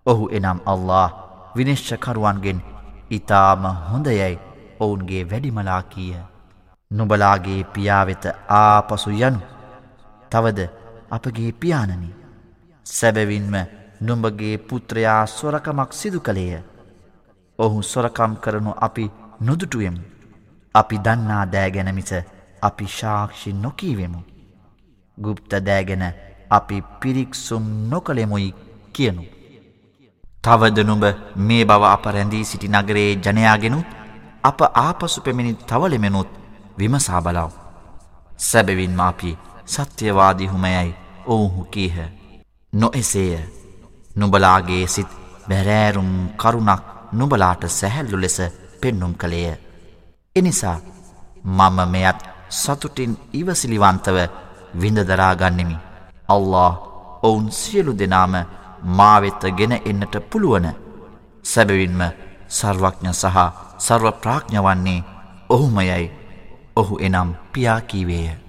ඔහු එනම් අල්له විනිශ්ෂකරුවන්ගෙන් ඉතාම හොඳයැයි ඔවුන්ගේ වැඩිමලා කියය නුබලාගේ පියාවෙත ආපසු යනු. තවද අපගේ පියානනි සැබවින්ම නුඹගේ පුත්‍රයා ස්වරකමක් සිදු කළේය. ඔහු සොරකම් කරනු අපි නොදුටුවෙමු අපි දන්නා දෑගැන මිස අපි ශාක්ෂි නොකීවෙමු ගුප්ත දෑගෙන අපි පිරික්සුම් නොකළෙමුයි කියනු තවද නුඹ මේ බව අප රැඳී සිටි නගරේ ජනයාගෙනුත් අප ආපසු පෙමිණි තවලෙමෙනුත් විමසා බලාව. සැබවින්ම අපි සත්‍යවාදිහුමයයි ඔවුහු කීහ. නොඑසේය නුබලාගේ සිත් බැරෑරුම් කරුණක් නුබලාට සැහැල්ලු ලෙස පෙන්නුම් කළේය. එනිසා මම මෙයත් සතුටින් ඉවසිලිවන්තව විඳදරාගන්නෙමි. අල්له ඔවුන් සියලු දෙනාම මාවෙත්ත ගෙන එන්නට පුළුවන. සැබවින්ම සර්වඥ සහ සර්ව ප්‍රාඥ්ඥවන්නේ ඔහුමයයි ඔහු එනම් පියා කීවේය.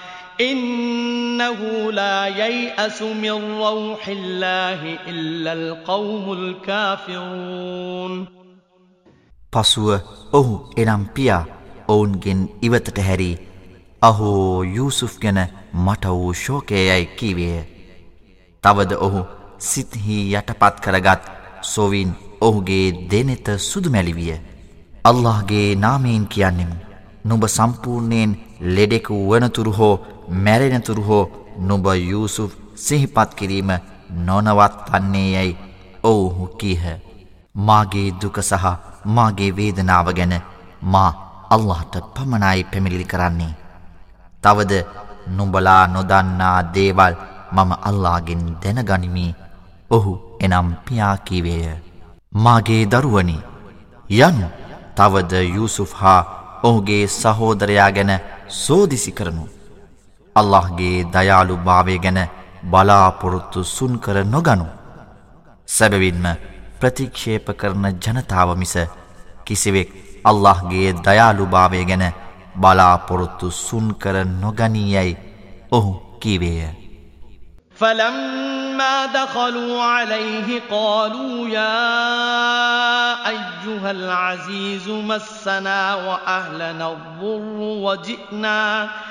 إنه لا ييأس من روح الله إلا القوم الكافرون පසුව ඔහු එනම් පියා ඔවුන්ගෙන් ඉවතට හැරී අහෝ යූසුෆ් ගැන මට වූ ශෝකයයි කීවේය. තවද ඔහු සිත්හි යටපත් කරගත් සොවින් ඔහුගේ දෙනෙත සුදුමැලිවිය. අල්لهගේ නාමයෙන් කියන්නෙමු. නුඹ සම්පූර්ණයෙන් ලෙඩෙකු වනතුරු හෝ මැරෙනතුරු හෝ නුඹ යුසුෆ් සිහිපත් කිරීම නොනවත් වන්නේ යැයි ඔවුහු කීහ. මාගේ දුක සහ මාගේ වේදනාව ගැන මා අල්لهට පමණයි පැමිලිලි කරන්නේ. තවද නුඹලා නොදන්නා දේවල් මම අල්ලාගෙන් දැනගනිමි ඔහු එනම් පියාකිවේය. මාගේ දරුවනි යනු තවද යුසුෆ් හා ඔහුගේ සහෝදරයා ගැන සෝදිසි කරනු. අල්لهගේ දයාලු භාවය ගැන බලාපොරොත්තු සුන් කර නොගනු. සැබවින්ම ප්‍රතික්ෂේප කරන ජනතාව මිස කිසිවෙක් අල්لهගේ දයාලු භාවය ගැන බලාපොරොත්තු සුන් කර නොගනීයැයි ඔහු කීවේය. فَلَمَّا دَخَلُوا عَلَيْهِ قَالُوا يَا أَيُّهَا الْعَزِيزُ مَسَّنَا وَأَهْلَنَا الضُّرُّ وَجِئْنَا بِعَجْلٍ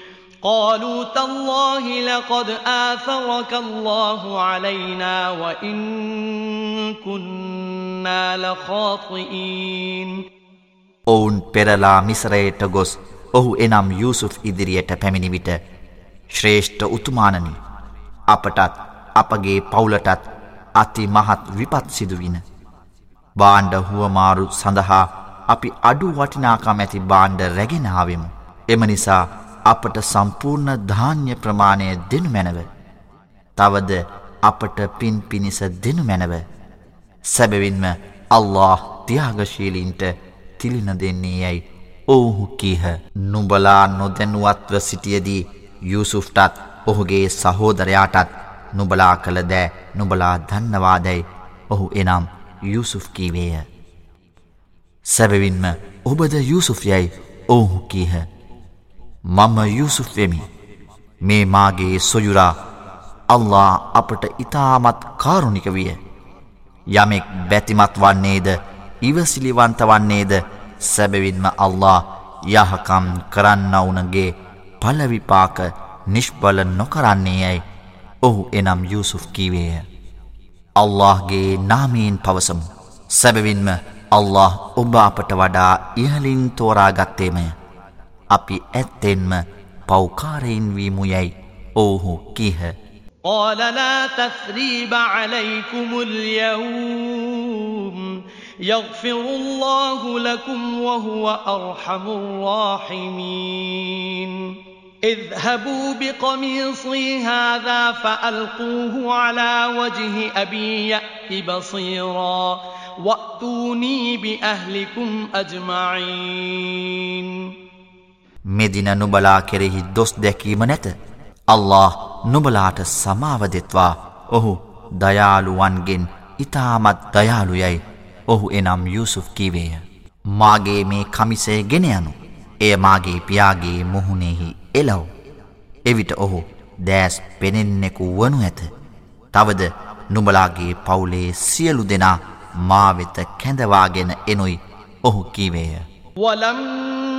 قالوا تالله لقد آثرك الله علينا وإن كنا لخاطئين ඔවුන් පෙරලා මිසරයට ගොස් ඔහු එනම් යුසුෆ් ඉදිරියට පැමිණි විට ශ්‍රේෂ්ඨ උතුමානනි අපටත් අපගේ පවුලටත් අති මහත් විපත් සිදුවින. බාණ්ඩ හුවමාරු සඳහා අපි අඩු වටිනාකම් ඇති බාණ්ඩ රැගෙනාවෙමු. එම නිසා අපට සම්පූර්ණ ධාන්‍ය ප්‍රමාණය දෙනු මැනව. තවද අපට පින් පිණිස දෙනු මැනව. සැබවින්ම අල්له තියාගශීලීන්ට තිලින දෙන්නේ යැයි ඔවුහු කීහ නුබලා නොදැනුවත්ව සිටියදී යුසුෆ්ටත් ඔහුගේ සහෝදරයාටත් නුබලා කළ දෑ නුබලා දන්නවාදැයි ඔහු එනම් යුසුෆ් කීවේය. සැබවින්ම ඔබද යුසුෆ් යැයි ඔහු කීහ. මම යුසුෆ් වෙමි. මේ මාගේ සොයුරා අල්ලා අපට ඉතාමත් කාරුණික විය. යමෙක් බැතිමත් වන්නේද ඉවසිලිවන්ත වන්නේද සැබවින්ම අල්ලා යහකම් කරන්නවුනගේ පලවිපාක නිෂ්පල නොකරන්නේ යැයි ඔහු එනම් යුසුෆ් කීවේය. අල්لهගේ නාමීන් පවසමු. සැබවින්ම අල්له ඔබ අපට වඩා ඉහලින් තෝරාගත්තේමය. අපි ඇත්තෙන්ම පෞකාරයෙන් වීමු යැයි ඔවුහු කීහ. قال لا تثريب عليكم اليوم يغفر الله لكم وهو أرحم الراحمين اذهبوا بقميصي هذا فألقوه على وجه أبي يأت بصيرا وأتوني بأهلكم أجمعين මෙදින නුබලා කෙරෙහි දොස් දැකීම නැත. අල්له නුබලාට සමාවදෙත්වා ඔහු දයාළුවන්ගෙන් ඉතාමත් දයාළුයයි ඔහු එනම් යුසුෆ් කිවේය. මාගේ මේ කමිසය ගෙන යනු. එය මාගේ පියාගේ මුහුණෙහි එලව්. එවිට ඔහු දෑස් පෙනෙන්නෙකු වනු ඇත. තවද නුබලාගේ පවුලේ සියලු දෙනා මාවෙත කැඳවාගෙන එනුයි ඔහු කීවේය.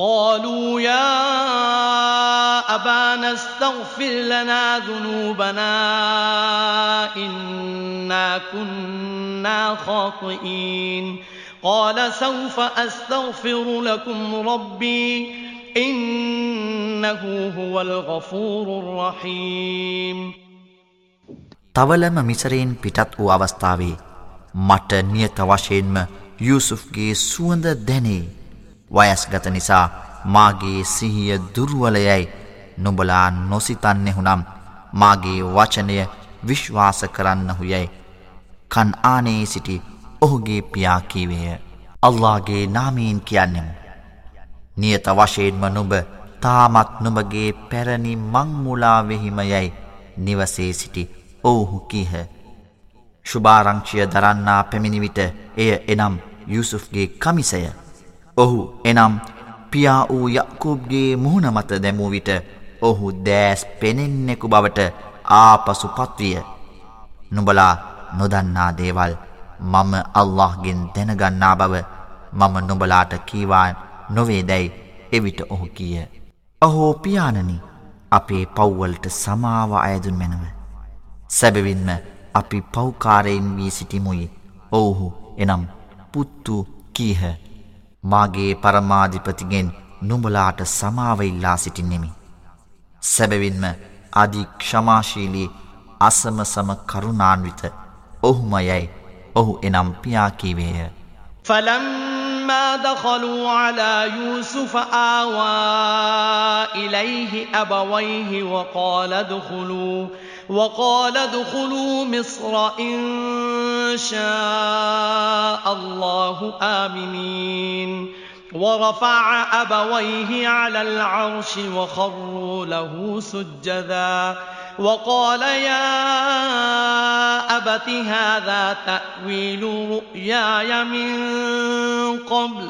قالوا يا أبانا استغفر لنا ذنوبنا إنا كنا خاطئين قال سوف أستغفر لكم ربي إنه هو الغفور الرحيم තවලම මිසරයෙන් පිටත් වූ අවස්ථාවේ මට නියත වශයෙන්ම යුසුෆ්ගේ සුවඳ දැනේ වයස්ගත නිසා මාගේ සිහිය දුර්වලයයි. නුඹලා නොසිතන්නෙහුනම් මාගේ වචනය විශ්වාස කරන්නහු යැයි කන් ආනේ සිටි ඔහුගේ පියාකීවේය අල්ලාගේ නාමීන් කියන්නෙමු. නියත වශයෙන්ම නුබ තාමත් නුඹගේ පැරණි මංමුලාවෙහිම යැයි නිවසේ සිටි ඔවුහු කීහ. ශුභාරංචිය දරන්නා පැමිණිවිට එය එනම් යුසුෆ්ගේ කමිසය. ඔහු එනම් පියා වූ යකුබ්ගේ මුහුණ මත දැමූ විට ඔහු දෑස් පෙනෙන්නෙකු බවට ආපසු පත්විය නුබලා නොදන්නා දේවල් මම අල්لهගෙන් දැනගන්නා බව මම නොබලාට කීවා නොවේ දැයි එවිට ඔහු කිය. ඔහෝ පියානනි අපේ පව්වලට සමාව අයදුන් මැනව. සැබවින්ම අපි පෞකාරයෙන් වී සිටිමුයි ඔවුහු එනම් පුත්තු කීහ. මාගේ පරමාධිපතිගෙන් නුඹලාට සමාවඉල්ලා සිටින්නෙමි. සැබවින්ම අධි ක්ෂමාශීලී අසමසම කරුණාන්විත ඔහුම යැයි ඔහු එනම් පියාකීවේය. فلما دخلوا على يوسف آوى إليه أبويه وقال ادخلوا وقال ادخلوا مصر إن شاء الله آمنين. ورفع أبويه على العرش وخروا له سجدا. وقال يا أبت هذا تأويل رؤياي من قبل.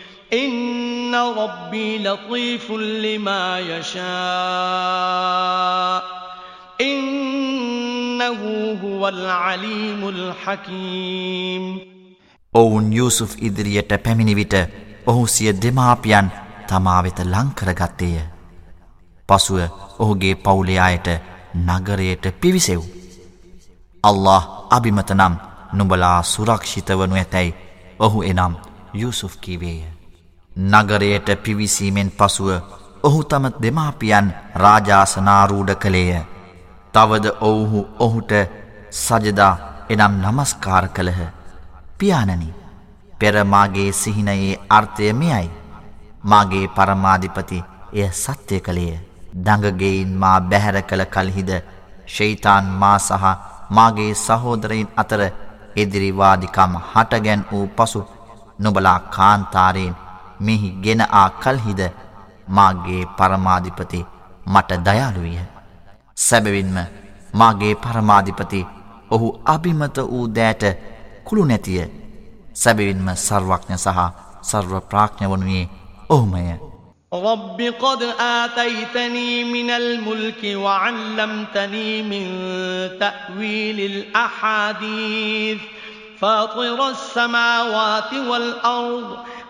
إن ربي لطيف لما يشاء إنه هو العليم الحكيم ඔවුන් යුසුෆ් ඉදිරියට පැමිණි විට ඔහු සිය දෙමාපියන් තමා වෙත ලං කරගත්තේය. පසුව ඔහුගේ පවුලේ අයට නගරයට පිවිසෙව්. අල්ලාහ් අබිමත නම් නුඹලා සුරක්ෂිත වනු ඇතැයි ඔහු එනම් යුසුෆ් කීවේය. නගරයට පිවිසීමෙන් පසුව ඔහු තම දෙමාපියන් රාජාසනාරූඩ කළේය. තවද ඔවුහු ඔහුට සජදා එනම් නමස්කාර කළහ. පියානනි පෙරමාගේ සිහිනයේ අර්ථය මෙයයි. මාගේ පරමාධිපති එය සත්‍යය කළේය. දඟගෙයින් මා බැහැර කළ කල්හිද ශෛතාන් මා සහ මාගේ සහෝදරයින් අතර ඉදිරිවාදිකම් හටගැන් වූ පසු නොබලා කාන්තාරයෙන් මෙහි ගෙන ආ කල්හිද මාගේ පරමාධිපති මට දයාලුවිය. සැබවින්ම මාගේ පරමාධිපති ඔහු අභිමත වූ දෑට කුළු නැතිය සැබවින්ම සර්වඥ සහ සර්ව ප්‍රාඥ වනුයේ ඔහුමය. رب قد آتيتني من الملك وعلمتني من تأويل الأحاديث فاطر السماوات والأرض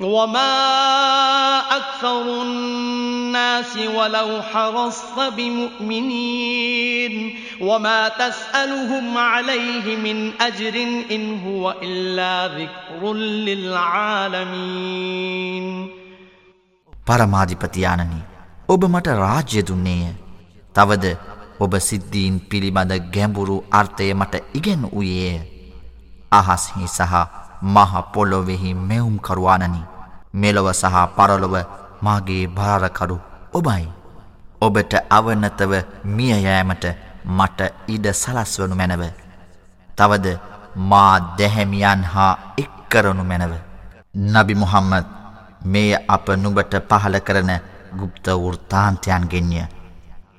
وما أكثر الناس ولو حرصت بمؤمنين وما تسألهم عليه من أجر إن هو إلا ذكر للعالمين පරමාධිපතියානනි ඔබ මට රාජ්‍ය දුන්නේය. තවද ඔබ සිද්ධීන් පිළිබඳ ගැඹුරු අර්ථය මට ඉගෙන් වූයේය. අහස්හි සහ මහ පොළොවෙහි මෙවුම්කරුවානනි. මෙලොව සහ පරලොව මාගේ භාරකරු ඔබයි. ඔබට අවනතව මියයෑමට මට ඉඩ සලස්වනු මැනව. තවද මා දැහැමියන් හා එක්කරනු මැනව. නබි මුහම්මද මේ අප නුබට පහල කරන ගුප්ත වෘතාන්තයන් ගෙන්ය.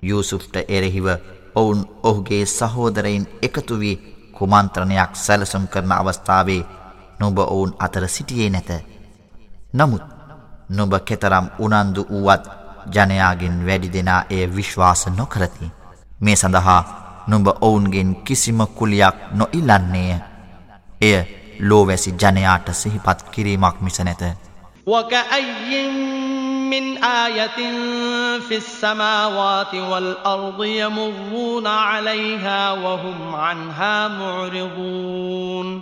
යුසුෆ්ට එරෙහිව ඔවුන් ඔහුගේ සහෝදරයින් එකතු වී කුමන්ත්‍රණයක් සැලසුම් කරන අවස්ථාවේ නොබ ඔවුන් අතර සිටියේ නැත. නමුත් නොබ කෙතරම් උනන්දු වුවත් ජනයාගෙන් වැඩි දෙනා එය විශ්වාස නොකරති. මේ සඳහා නොඹ ඔවුන්ගෙන් කිසිම කුලියක් නොඉල්ලන්නේය. එය ලෝවැසි ජනයාට සිහිපත් කිරීමක් මිස නැත. وكأي من آية في السماوات والأرض يمرون عليها وهم عنها معرضون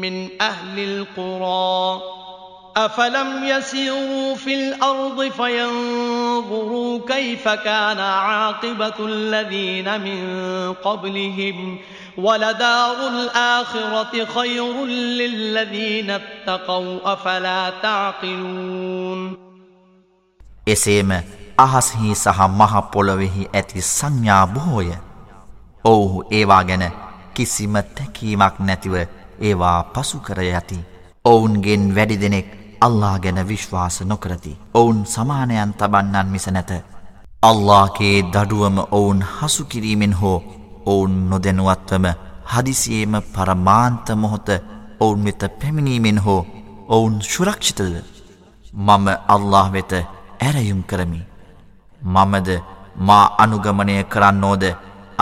من أهل القرى أفلم يسيروا في الأرض فينظروا كيف كان عاقبة الذين من قبلهم ولدار الآخرة خير للذين اتقوا أفلا تعقلون එසේම අහස්හි සහ මහ පොළොවෙහි ඇති සංඥා බොහෝය. ඔවුහු ඒවා ගැන කිසිම තැකීමක් නැතිව ඒවා පසුකර යති. ඔවුන්ගෙන් වැඩි දෙනෙක් අල්ලා ගැන විශ්වාස නොකරති. ඔවුන් සමානයන් තබන්නන් මිස නැත. අල්ලාගේ දඩුවම ඔවුන් හසුකිරීමෙන් හෝ ඔවුන් නොදැනුවත්වම හදිසියේම පරමාන්ත මොහොත ඔවුන් වෙත පැමිණීමෙන් හෝ ඔවුන් ශුරක්ෂිතද. මම අල්له වෙත ඇරයුම් කරමි. මමද මා අනුගමනය කරන්නෝද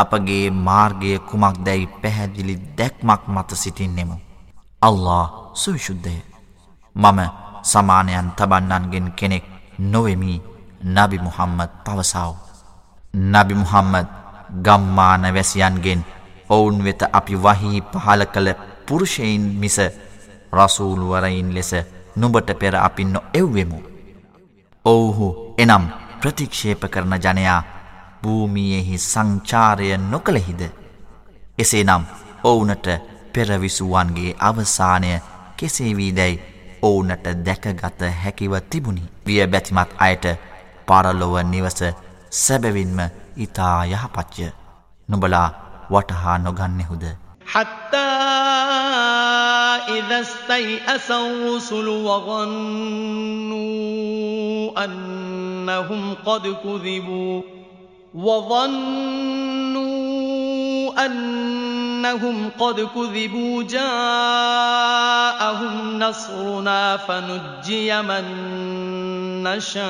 අපගේ මාර්ගය කුමක් දැයි පැහැදිලි දැක්මක් මත සිටින්නෙමු. අල්له සුවිශුද්ධය. මම සමානයන් තබන්නන්ගෙන් කෙනෙක් නොවෙමි නබි මුහම්මද පවසාව. නබි මුහම්මද ගම්මාන වැසියන්ගෙන් ඔවුන් වෙත අපි වහී පහල කළ පුරුෂයින් මිස රසූල්වරයින් ලෙස නුඹට පෙර අපි නො එව්වෙමු. ඔවුහු එනම් ප්‍රතික්ෂේප කරන ජනයා භූමියෙහි සංචාරය නොකළෙහිද. එසේනම් ඔවුනට පෙරවිසුවන්ගේ අවසානය කෙසේවී දැයි ඔවුනට දැකගත හැකිව තිබුණි. විය බැතිමත් අයට පරලොව නිවස සැබවින්ම ඉතා යහපච්චය. නොබලා වටහා නොගන්නෙහුද. حتى إذا استيأس الرسل وظنوا أنهم قد كذبوا وظنوا أنهم قد كذبوا جاءهم نصرنا فنجي من نشاء.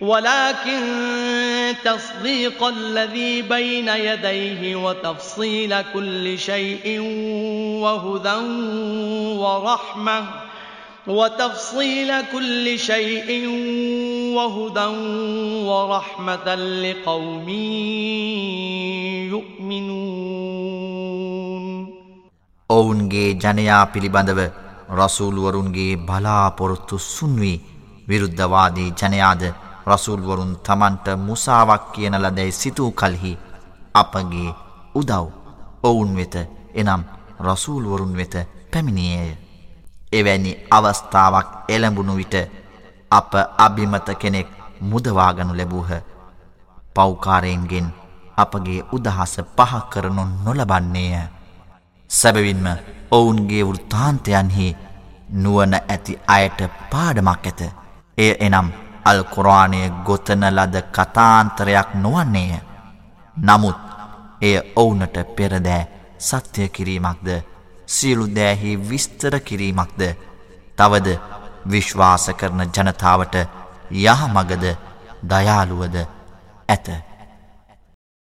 ولكن تصديق الذي بين يديه وتفصيل كل شيء وهدى ورحمة وتفصيل كل شيء وهدى ورحمة لقوم يؤمنون ඔවුන්ගේ ජනයා පිළිබඳව රසූල්වරුන්ගේ බලාපොරොත්තු සුන්වී විරුද්ධවාදී ජනයාද රසුල්වරුන් තමන්ට මුසාවක් කියන ලදැයි සිතූ කල්හි අපගේ උදව් ඔවුන් වෙත එනම් රසූල්වරුන් වෙත පැමිණියේය. එවැනි අවස්ථාවක් එළඹුණු විට අප අභිමත කෙනෙක් මුදවාගනු ලැබූහ. පෞකාරයෙන්ගෙන් අපගේ උදහස පහ කරනු නොලබන්නේය. සැබවින්ම ඔවුන්ගේ වෘත්තාන්තයන්හි නුවන ඇති අයට පාඩමක් ඇත. එය එනම් අල් කොරාණය ගොතන ලද කතාන්තරයක් නොවන්නේය. නමුත් එය ඔවුනට පෙරදෑ සත්‍යය කිරීමක්ද සියලු දෑහි විස්තර කිරීමක්ද තවද විශ්වාස කරන ජනතාවට යහමගද දයාළුවද ඇත.